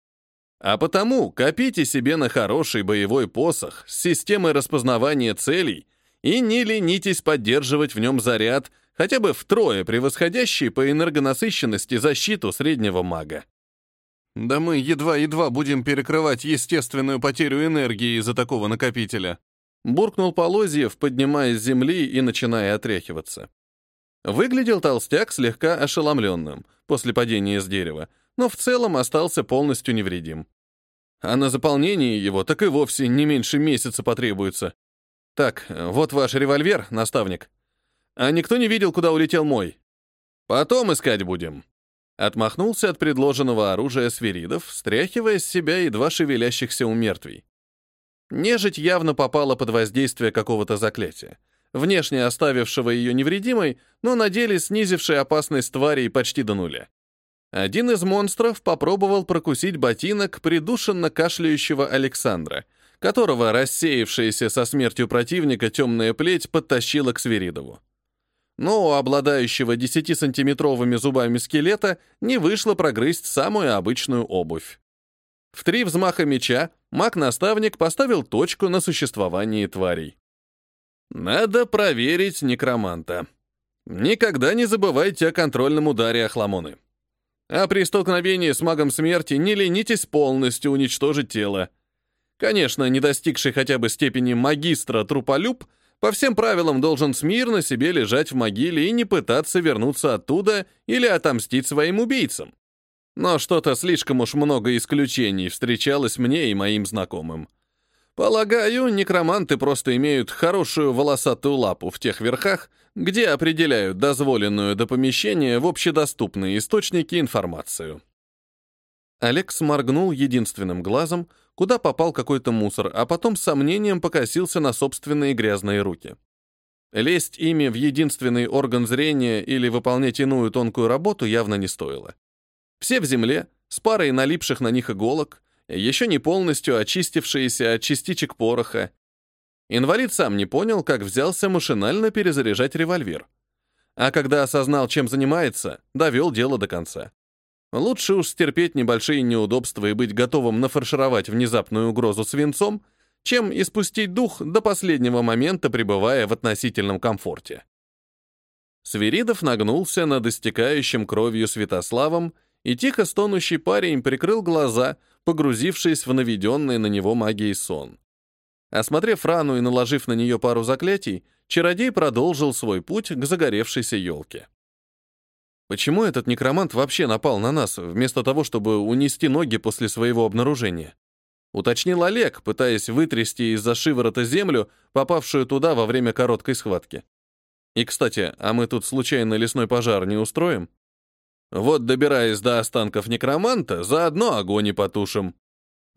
А потому копите себе на хороший боевой посох с системой распознавания целей и не ленитесь поддерживать в нем заряд, хотя бы втрое превосходящий по энергонасыщенности защиту среднего мага. Да мы едва-едва будем перекрывать естественную потерю энергии из-за такого накопителя. Буркнул Полозьев, поднимаясь с земли и начиная отряхиваться. Выглядел толстяк слегка ошеломленным после падения с дерева, но в целом остался полностью невредим. А на заполнение его так и вовсе не меньше месяца потребуется. Так, вот ваш револьвер, наставник. А никто не видел, куда улетел мой? Потом искать будем. Отмахнулся от предложенного оружия свиридов, стряхивая с себя едва шевелящихся у мертвей. Нежить явно попала под воздействие какого-то заклятия, внешне оставившего ее невредимой, но на деле снизившей опасность тварей почти до нуля. Один из монстров попробовал прокусить ботинок придушенно кашляющего Александра, которого рассеявшаяся со смертью противника темная плеть подтащила к Свиридову но у обладающего 10-сантиметровыми зубами скелета не вышло прогрызть самую обычную обувь. В три взмаха меча маг-наставник поставил точку на существовании тварей. Надо проверить некроманта. Никогда не забывайте о контрольном ударе Ахламоны. А при столкновении с магом смерти не ленитесь полностью уничтожить тело. Конечно, не достигший хотя бы степени магистра труполюб — по всем правилам должен смирно себе лежать в могиле и не пытаться вернуться оттуда или отомстить своим убийцам. Но что-то слишком уж много исключений встречалось мне и моим знакомым. Полагаю, некроманты просто имеют хорошую волосатую лапу в тех верхах, где определяют дозволенную до помещения в общедоступные источники информацию. Алекс моргнул единственным глазом, куда попал какой-то мусор, а потом с сомнением покосился на собственные грязные руки. Лезть ими в единственный орган зрения или выполнять иную тонкую работу явно не стоило. Все в земле, с парой налипших на них иголок, еще не полностью очистившиеся от частичек пороха. Инвалид сам не понял, как взялся машинально перезаряжать револьвер. А когда осознал, чем занимается, довел дело до конца. Лучше уж стерпеть небольшие неудобства и быть готовым нафаршировать внезапную угрозу свинцом, чем испустить дух до последнего момента, пребывая в относительном комфорте. Свиридов нагнулся над истекающим кровью Святославом, и тихо стонущий парень прикрыл глаза, погрузившись в наведенный на него магией сон. Осмотрев рану и наложив на нее пару заклятий, чародей продолжил свой путь к загоревшейся елке. Почему этот некромант вообще напал на нас, вместо того, чтобы унести ноги после своего обнаружения? Уточнил Олег, пытаясь вытрясти из-за шиворота землю, попавшую туда во время короткой схватки. И, кстати, а мы тут случайно лесной пожар не устроим? Вот, добираясь до останков некроманта, заодно огонь и потушим.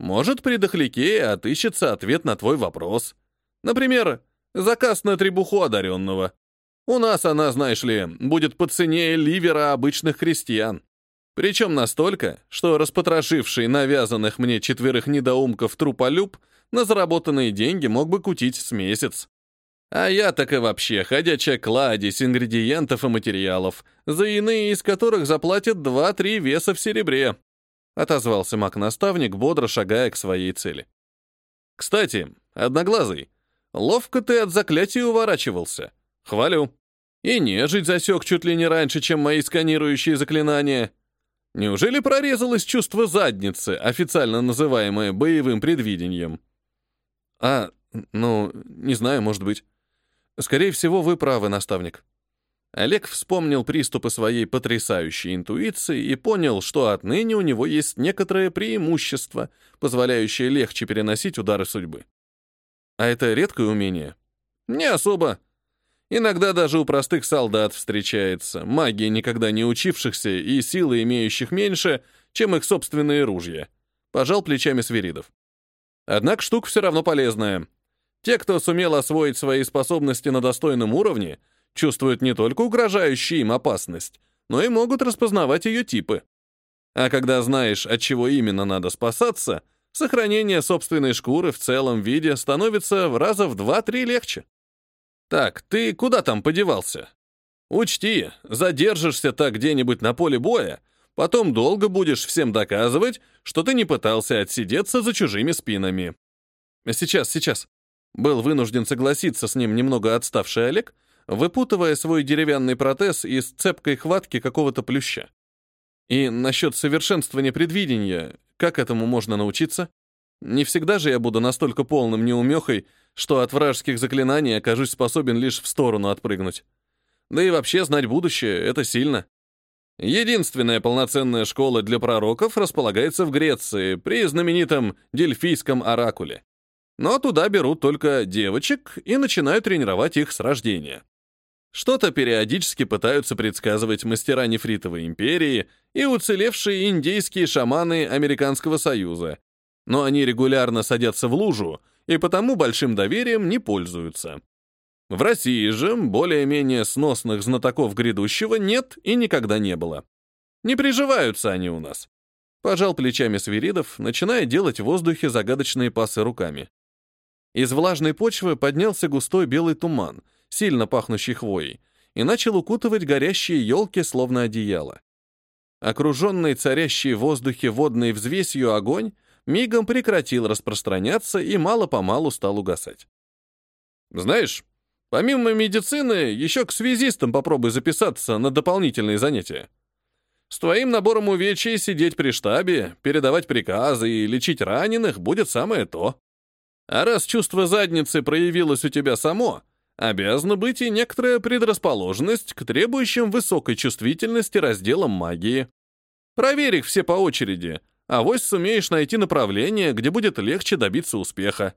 Может, при дохляке отыщется ответ на твой вопрос. Например, заказ на требуху одаренного. У нас она, знаешь ли, будет по цене ливера обычных крестьян. Причем настолько, что распотрошивший навязанных мне четверых недоумков труполюб на заработанные деньги мог бы кутить с месяц. А я так и вообще ходячая кладезь ингредиентов и материалов, за иные из которых заплатят 2-3 веса в серебре. Отозвался маг-наставник, бодро шагая к своей цели. Кстати, одноглазый, ловко ты от заклятия уворачивался. Хвалю. И нежить засек чуть ли не раньше, чем мои сканирующие заклинания. Неужели прорезалось чувство задницы, официально называемое боевым предвидением? А, ну, не знаю, может быть. Скорее всего, вы правы, наставник. Олег вспомнил приступы своей потрясающей интуиции и понял, что отныне у него есть некоторое преимущество, позволяющее легче переносить удары судьбы. А это редкое умение? Не особо. Иногда даже у простых солдат встречается, магии никогда не учившихся и силы имеющих меньше, чем их собственные ружья. Пожал плечами Свиридов. Однако штука все равно полезная. Те, кто сумел освоить свои способности на достойном уровне, чувствуют не только угрожающую им опасность, но и могут распознавать ее типы. А когда знаешь, от чего именно надо спасаться, сохранение собственной шкуры в целом виде становится в раза в два-три легче. Так, ты куда там подевался? Учти, задержишься так где-нибудь на поле боя, потом долго будешь всем доказывать, что ты не пытался отсидеться за чужими спинами. Сейчас, сейчас. Был вынужден согласиться с ним немного отставший Олег, выпутывая свой деревянный протез из цепкой хватки какого-то плюща. И насчет совершенствования предвидения, как этому можно научиться? Не всегда же я буду настолько полным неумехой, что от вражеских заклинаний окажусь способен лишь в сторону отпрыгнуть. Да и вообще знать будущее — это сильно. Единственная полноценная школа для пророков располагается в Греции, при знаменитом Дельфийском оракуле. Но туда берут только девочек и начинают тренировать их с рождения. Что-то периодически пытаются предсказывать мастера нефритовой империи и уцелевшие индейские шаманы Американского Союза. Но они регулярно садятся в лужу и потому большим доверием не пользуются. В России же более-менее сносных знатоков грядущего нет и никогда не было. Не приживаются они у нас. Пожал плечами Свиридов, начиная делать в воздухе загадочные пасы руками. Из влажной почвы поднялся густой белый туман, сильно пахнущий хвоей, и начал укутывать горящие елки, словно одеяло. Окруженный царящий в воздухе водной взвесью огонь мигом прекратил распространяться и мало-помалу стал угасать. «Знаешь, помимо медицины, еще к связистам попробуй записаться на дополнительные занятия. С твоим набором увечий сидеть при штабе, передавать приказы и лечить раненых будет самое то. А раз чувство задницы проявилось у тебя само, обязана быть и некоторая предрасположенность к требующим высокой чувствительности разделам магии. Проверь их все по очереди, а вось сумеешь найти направление, где будет легче добиться успеха.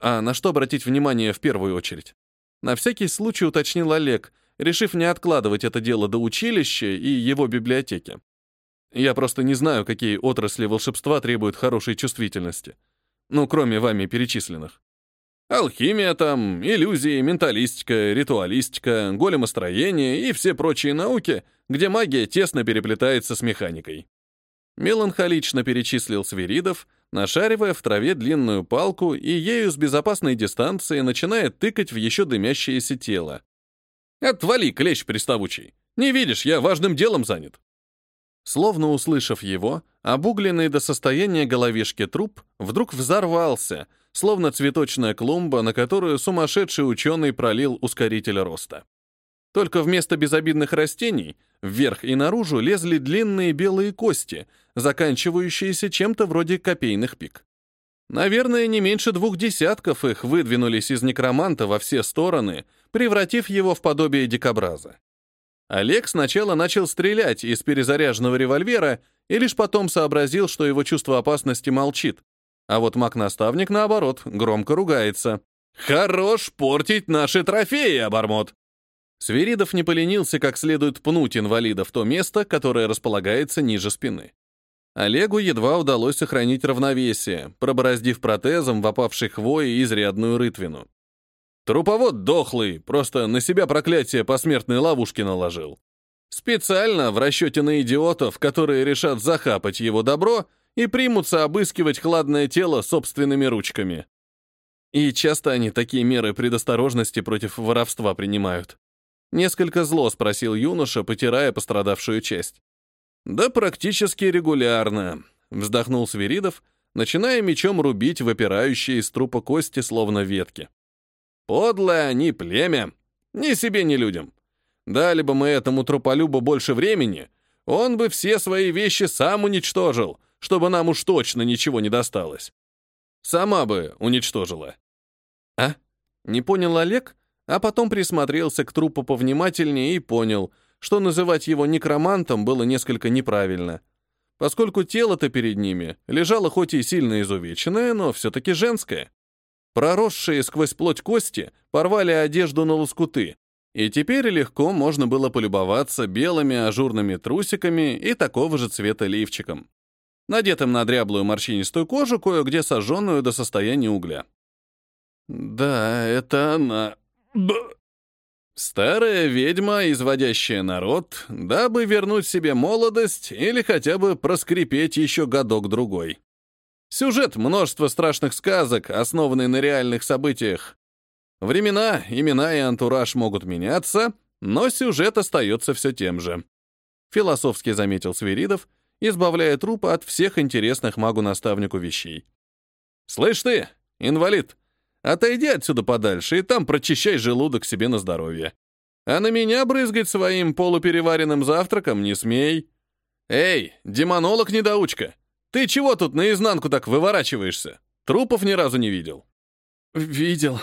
А на что обратить внимание в первую очередь? На всякий случай уточнил Олег, решив не откладывать это дело до училища и его библиотеки. Я просто не знаю, какие отрасли волшебства требуют хорошей чувствительности. Ну, кроме вами перечисленных. Алхимия там, иллюзии, менталистика, ритуалистика, големостроение и все прочие науки, где магия тесно переплетается с механикой. Меланхолично перечислил Свиридов, нашаривая в траве длинную палку и ею с безопасной дистанции начинает тыкать в еще дымящееся тело. «Отвали, клещ приставучий! Не видишь, я важным делом занят!» Словно услышав его, обугленный до состояния головешки труп вдруг взорвался, словно цветочная клумба, на которую сумасшедший ученый пролил ускоритель роста. Только вместо безобидных растений вверх и наружу лезли длинные белые кости, заканчивающиеся чем-то вроде копейных пик. Наверное, не меньше двух десятков их выдвинулись из некроманта во все стороны, превратив его в подобие дикобраза. Олег сначала начал стрелять из перезаряженного револьвера и лишь потом сообразил, что его чувство опасности молчит. А вот маг-наставник, наоборот, громко ругается. «Хорош портить наши трофеи, обормот!» Свиридов не поленился как следует пнуть инвалида в то место, которое располагается ниже спины. Олегу едва удалось сохранить равновесие, пробороздив протезом в опавшей хвое изрядную рытвину. Труповод дохлый, просто на себя проклятие посмертной ловушки наложил. Специально в расчете на идиотов, которые решат захапать его добро и примутся обыскивать хладное тело собственными ручками. И часто они такие меры предосторожности против воровства принимают. Несколько зло спросил юноша, потирая пострадавшую часть. Да практически регулярно, вздохнул Свиридов, начиная мечом рубить выпирающие из трупа кости, словно ветки. Подлое они племя, ни себе, ни людям. Дали бы мы этому труполюбу больше времени, он бы все свои вещи сам уничтожил, чтобы нам уж точно ничего не досталось. Сама бы уничтожила. А? Не понял Олег, а потом присмотрелся к трупу повнимательнее и понял, что называть его некромантом было несколько неправильно, поскольку тело-то перед ними лежало хоть и сильно изувеченное, но все-таки женское. Проросшие сквозь плоть кости порвали одежду на лоскуты, и теперь легко можно было полюбоваться белыми ажурными трусиками и такого же цвета лифчиком, надетым на дряблую морщинистую кожу, кое-где сожженную до состояния угля. «Да, это она», Б. Старая ведьма, изводящая народ, дабы вернуть себе молодость или хотя бы проскрипеть еще годок-другой. Сюжет множества страшных сказок, основанный на реальных событиях. Времена, имена и антураж могут меняться, но сюжет остается все тем же. Философски заметил Свиридов, избавляя трупа от всех интересных магу-наставнику вещей. «Слышь ты, инвалид!» Отойди отсюда подальше и там прочищай желудок себе на здоровье. А на меня брызгать своим полупереваренным завтраком не смей. Эй, демонолог-недоучка, ты чего тут наизнанку так выворачиваешься? Трупов ни разу не видел. Видел.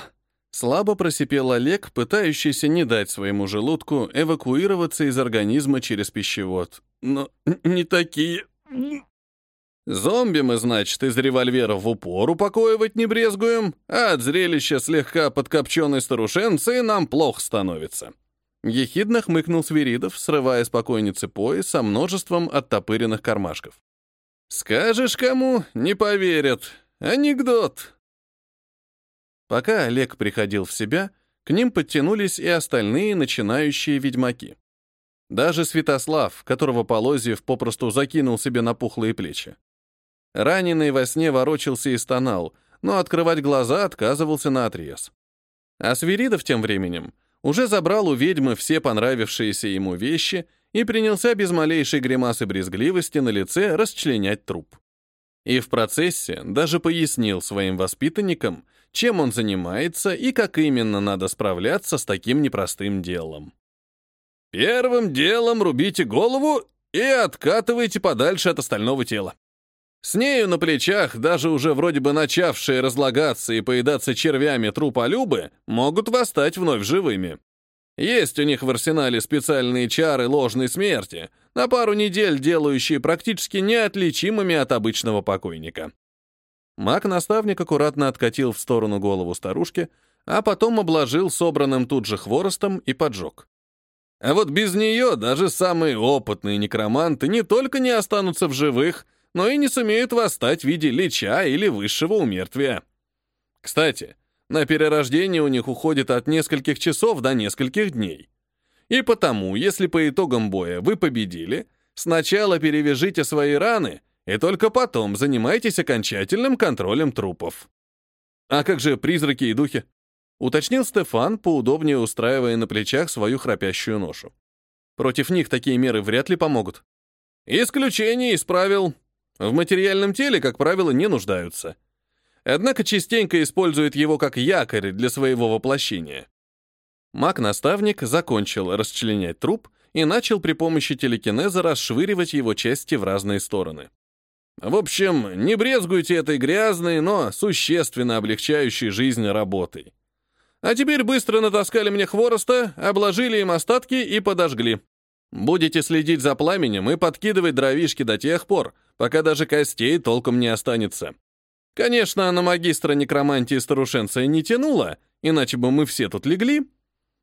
Слабо просипел Олег, пытающийся не дать своему желудку эвакуироваться из организма через пищевод. Но не такие. Зомби мы, значит, из револьвера в упор упокоивать не брезгуем, а от зрелища слегка подкопченной старушенцы нам плохо становится. Ехидно хмыкнул Свиридов, срывая с покойницы пояс со множеством оттопыренных кармашков. «Скажешь кому, не поверят. Анекдот». Пока Олег приходил в себя, к ним подтянулись и остальные начинающие ведьмаки. Даже Святослав, которого Полозьев попросту закинул себе на пухлые плечи. Раненый во сне ворочался и стонал, но открывать глаза отказывался на отрез. А Свиридов тем временем уже забрал у ведьмы все понравившиеся ему вещи и принялся без малейшей гримасы брезгливости на лице расчленять труп. И в процессе даже пояснил своим воспитанникам, чем он занимается и как именно надо справляться с таким непростым делом. «Первым делом рубите голову и откатывайте подальше от остального тела. С нею на плечах даже уже вроде бы начавшие разлагаться и поедаться червями труполюбы могут восстать вновь живыми. Есть у них в арсенале специальные чары ложной смерти, на пару недель делающие практически неотличимыми от обычного покойника. Маг-наставник аккуратно откатил в сторону голову старушки, а потом обложил собранным тут же хворостом и поджег. А вот без нее даже самые опытные некроманты не только не останутся в живых, но и не сумеют восстать в виде лича или высшего умертвия. Кстати, на перерождение у них уходит от нескольких часов до нескольких дней. И потому, если по итогам боя вы победили, сначала перевяжите свои раны и только потом занимайтесь окончательным контролем трупов. А как же призраки и духи? Уточнил Стефан, поудобнее устраивая на плечах свою храпящую ношу. Против них такие меры вряд ли помогут. Исключение из правил, в материальном теле, как правило, не нуждаются. Однако частенько используют его как якорь для своего воплощения. Маг-наставник закончил расчленять труп и начал при помощи телекинеза расшвыривать его части в разные стороны. В общем, не брезгуйте этой грязной, но существенно облегчающей жизнь работой. А теперь быстро натаскали мне хвороста, обложили им остатки и подожгли. Будете следить за пламенем и подкидывать дровишки до тех пор, пока даже костей толком не останется. Конечно, на магистра некромантии старушенция не тянуло, иначе бы мы все тут легли.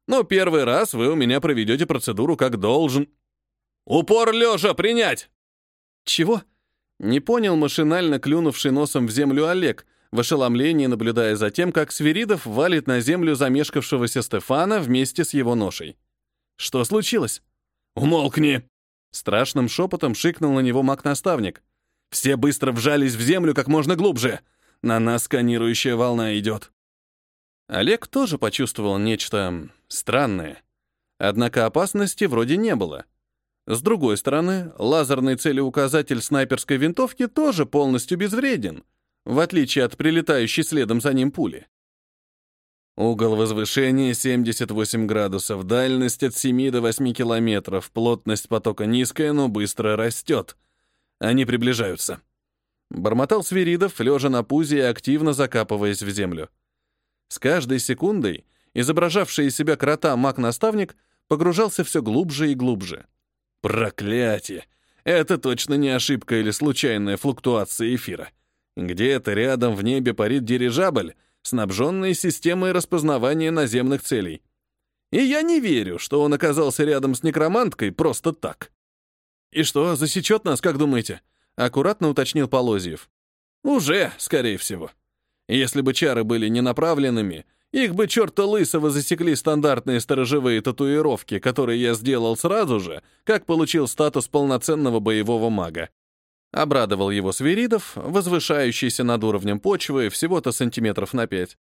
Но первый раз вы у меня проведете процедуру как должен. Упор лежа принять! Чего? Не понял машинально клюнувший носом в землю Олег, в ошеломлении наблюдая за тем, как Свиридов валит на землю замешкавшегося Стефана вместе с его ношей. Что случилось? «Умолкни!» Страшным шепотом шикнул на него маг-наставник. «Все быстро вжались в землю как можно глубже. На нас сканирующая волна идет». Олег тоже почувствовал нечто странное. Однако опасности вроде не было. С другой стороны, лазерный целеуказатель снайперской винтовки тоже полностью безвреден, в отличие от прилетающей следом за ним пули. Угол возвышения 78 градусов, дальность от 7 до 8 километров, плотность потока низкая, но быстро растет. Они приближаются. Бормотал Свиридов, лежа на пузе и активно закапываясь в землю. С каждой секундой изображавший из себя крота маг-наставник погружался все глубже и глубже. Проклятие! Это точно не ошибка или случайная флуктуация эфира. Где-то рядом в небе парит дирижабль, снабженный системой распознавания наземных целей. И я не верю, что он оказался рядом с некроманткой просто так. «И что, засечет нас, как думаете?» — аккуратно уточнил Полозьев. «Уже, скорее всего. Если бы чары были не направленными, их бы черта лысого засекли стандартные сторожевые татуировки, которые я сделал сразу же, как получил статус полноценного боевого мага. Обрадовал его Свиридов, возвышающийся над уровнем почвы всего-то сантиметров на пять.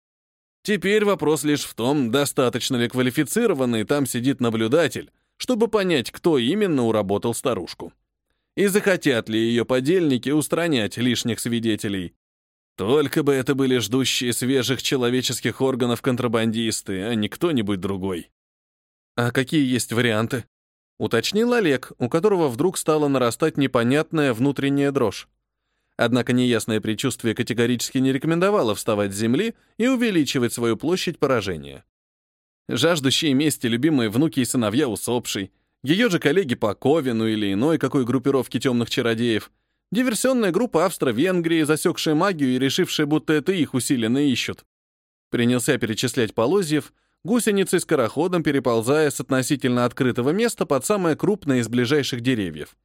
Теперь вопрос лишь в том, достаточно ли квалифицированный там сидит наблюдатель, чтобы понять, кто именно уработал старушку. И захотят ли ее подельники устранять лишних свидетелей. Только бы это были ждущие свежих человеческих органов контрабандисты, а не кто-нибудь другой. А какие есть варианты? Уточнил Олег, у которого вдруг стала нарастать непонятная внутренняя дрожь. Однако неясное предчувствие категорически не рекомендовало вставать с земли и увеличивать свою площадь поражения. Жаждущие мести любимые внуки и сыновья усопшей, ее же коллеги по Ковину или иной какой группировке темных чародеев, диверсионная группа Австро-Венгрии, засекшая магию и решившая, будто это их усиленно ищут. Принялся перечислять Полозьев, гусеницей скороходом переползая с относительно открытого места под самое крупное из ближайших деревьев.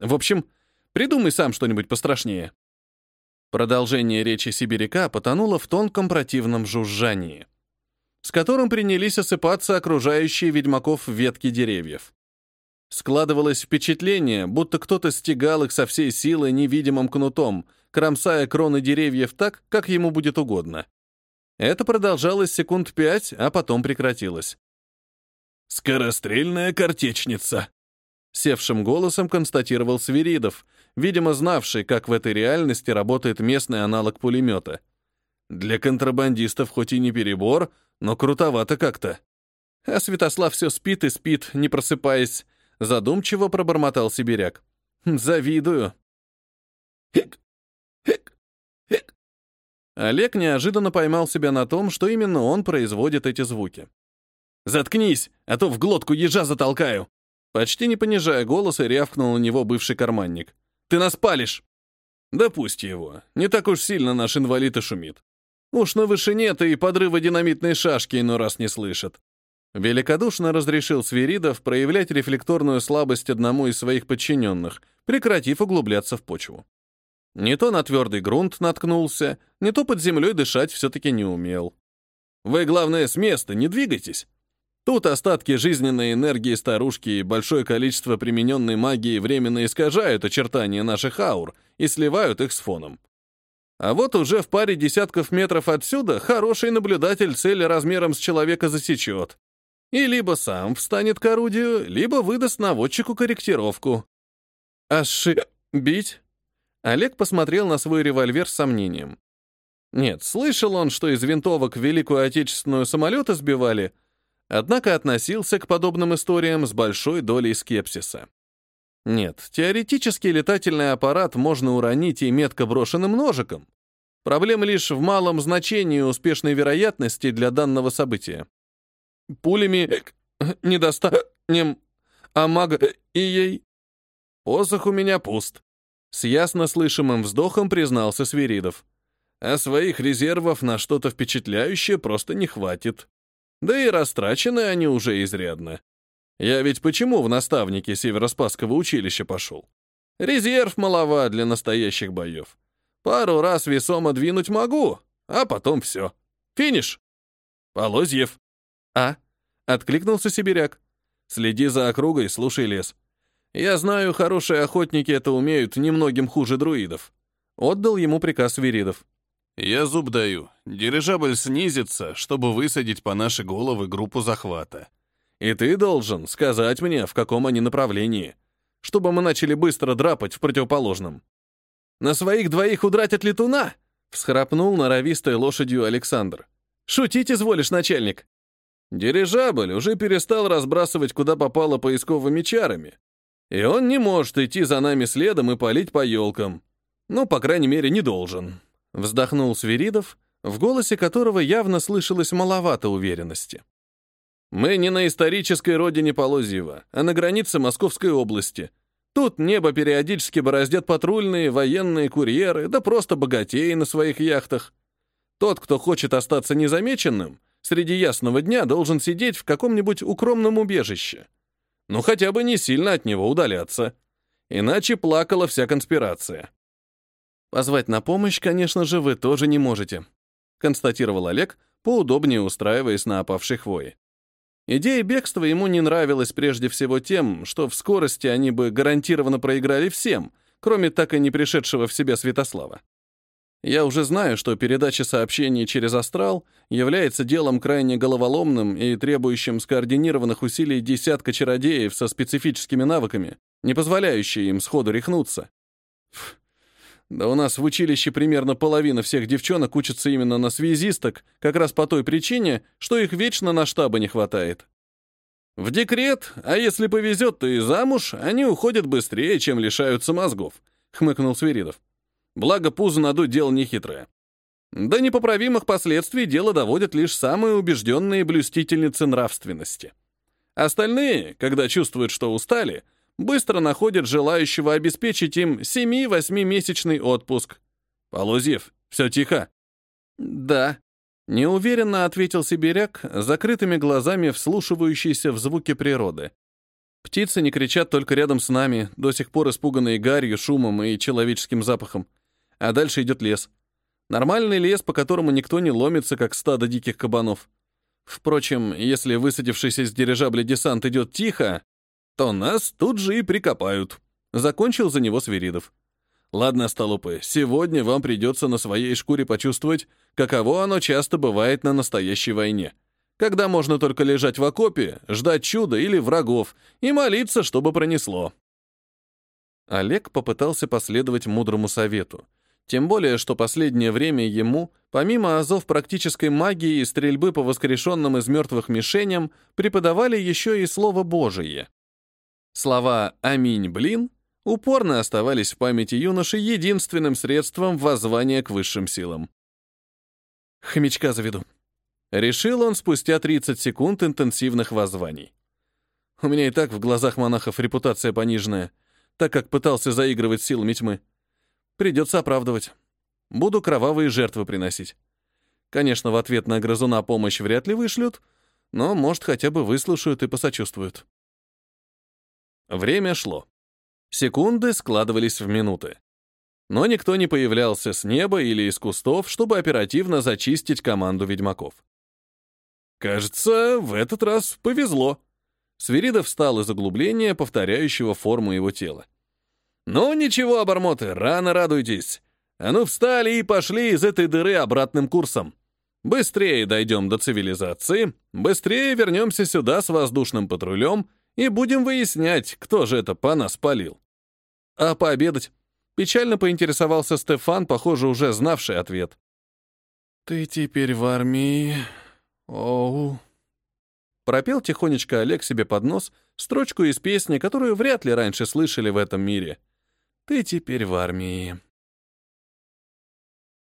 В общем, придумай сам что-нибудь пострашнее. Продолжение речи сибиряка потонуло в тонком противном жужжании, с которым принялись осыпаться окружающие ведьмаков ветки деревьев. Складывалось впечатление, будто кто-то стегал их со всей силы невидимым кнутом, кромсая кроны деревьев так, как ему будет угодно. Это продолжалось секунд пять, а потом прекратилось. «Скорострельная картечница», — севшим голосом констатировал Свиридов, видимо, знавший, как в этой реальности работает местный аналог пулемета. «Для контрабандистов хоть и не перебор, но крутовато как-то». А Святослав все спит и спит, не просыпаясь, задумчиво пробормотал сибиряк. «Завидую». «Хик! Хик! Хик!» Олег неожиданно поймал себя на том, что именно он производит эти звуки. «Заткнись, а то в глотку ежа затолкаю!» Почти не понижая голоса, рявкнул на него бывший карманник. «Ты нас палишь!» «Да пусть его. Не так уж сильно наш инвалид и шумит. Уж на вышине-то и подрыва динамитной шашки иной раз не слышат». Великодушно разрешил Свиридов проявлять рефлекторную слабость одному из своих подчиненных, прекратив углубляться в почву. Не то на твердый грунт наткнулся, не то под землей дышать все-таки не умел. Вы, главное, с места не двигайтесь. Тут остатки жизненной энергии старушки и большое количество примененной магии временно искажают очертания наших аур и сливают их с фоном. А вот уже в паре десятков метров отсюда хороший наблюдатель цель размером с человека засечет. И либо сам встанет к орудию, либо выдаст наводчику корректировку. Ошибить? Олег посмотрел на свой револьвер с сомнением. Нет, слышал он, что из винтовок Великую Отечественную самолеты сбивали, однако относился к подобным историям с большой долей скепсиса. Нет, теоретически летательный аппарат можно уронить и метко брошенным ножиком. Проблема лишь в малом значении успешной вероятности для данного события. Пулями не достанем, а мага и ей. Посох у меня пуст. С ясно слышимым вздохом признался Свиридов. А своих резервов на что-то впечатляющее просто не хватит. Да и растрачены они уже изрядно. Я ведь почему в наставники Северо-Спасского училища пошел? Резерв малова для настоящих боев. Пару раз весомо двинуть могу, а потом все. Финиш. Полозьев. А? Откликнулся сибиряк. Следи за округой, слушай лес. Я знаю, хорошие охотники это умеют немногим хуже друидов. Отдал ему приказ Веридов. Я зуб даю. Дирижабль снизится, чтобы высадить по нашей головы группу захвата. И ты должен сказать мне, в каком они направлении, чтобы мы начали быстро драпать в противоположном. На своих двоих удрать от летуна? Всхрапнул норовистой лошадью Александр. Шутить изволишь, начальник. Дирижабль уже перестал разбрасывать куда попало поисковыми чарами. И он не может идти за нами следом и палить по елкам. Ну, по крайней мере, не должен. Вздохнул Свиридов, в голосе которого явно слышалось маловато уверенности. Мы не на исторической родине Полозьева, а на границе Московской области. Тут небо периодически бороздят патрульные, военные, курьеры, да просто богатеи на своих яхтах. Тот, кто хочет остаться незамеченным, среди ясного дня должен сидеть в каком-нибудь укромном убежище. Ну, хотя бы не сильно от него удаляться. Иначе плакала вся конспирация. Позвать на помощь, конечно же, вы тоже не можете, констатировал Олег, поудобнее устраиваясь на опавшей хвое. Идея бегства ему не нравилась прежде всего тем, что в скорости они бы гарантированно проиграли всем, кроме так и не пришедшего в себя Святослава. Я уже знаю, что передача сообщений через астрал является делом крайне головоломным и требующим скоординированных усилий десятка чародеев со специфическими навыками, не позволяющие им сходу рехнуться. Фу, да у нас в училище примерно половина всех девчонок учатся именно на связисток, как раз по той причине, что их вечно на штаба не хватает. В декрет, а если повезет, то и замуж, они уходят быстрее, чем лишаются мозгов, хмыкнул Свиридов. Благо пузо надуть дело нехитрое. До непоправимых последствий дело доводят лишь самые убежденные блюстительницы нравственности. Остальные, когда чувствуют, что устали, быстро находят желающего обеспечить им 7-8-месячный отпуск. Полозьев, все тихо. Да, неуверенно ответил сибиряк, закрытыми глазами вслушивающийся в звуки природы. Птицы не кричат только рядом с нами, до сих пор испуганные гарью, шумом и человеческим запахом. А дальше идет лес. Нормальный лес, по которому никто не ломится, как стадо диких кабанов. Впрочем, если высадившийся из дирижабля десант идет тихо, то нас тут же и прикопают. Закончил за него Свиридов. Ладно, столопы, сегодня вам придется на своей шкуре почувствовать, каково оно часто бывает на настоящей войне. Когда можно только лежать в окопе, ждать чуда или врагов и молиться, чтобы пронесло. Олег попытался последовать мудрому совету. Тем более, что последнее время ему, помимо азов практической магии и стрельбы по воскрешенным из мертвых мишеням, преподавали еще и Слово Божие. Слова «Аминь, блин» упорно оставались в памяти юноши единственным средством воззвания к высшим силам. «Хомячка заведу». Решил он спустя 30 секунд интенсивных воззваний. У меня и так в глазах монахов репутация пониженная, так как пытался заигрывать силами тьмы. Придется оправдывать. Буду кровавые жертвы приносить. Конечно, в ответ на грызуна помощь вряд ли вышлют, но, может, хотя бы выслушают и посочувствуют. Время шло. Секунды складывались в минуты. Но никто не появлялся с неба или из кустов, чтобы оперативно зачистить команду ведьмаков. Кажется, в этот раз повезло. Свиридов встал из углубления, повторяющего форму его тела. «Ну ничего, обормоты, рано радуйтесь. А ну встали и пошли из этой дыры обратным курсом. Быстрее дойдем до цивилизации, быстрее вернемся сюда с воздушным патрулем и будем выяснять, кто же это по нас палил. А пообедать? Печально поинтересовался Стефан, похоже, уже знавший ответ. «Ты теперь в армии, оу». Пропел тихонечко Олег себе под нос строчку из песни, которую вряд ли раньше слышали в этом мире. «Ты теперь в армии».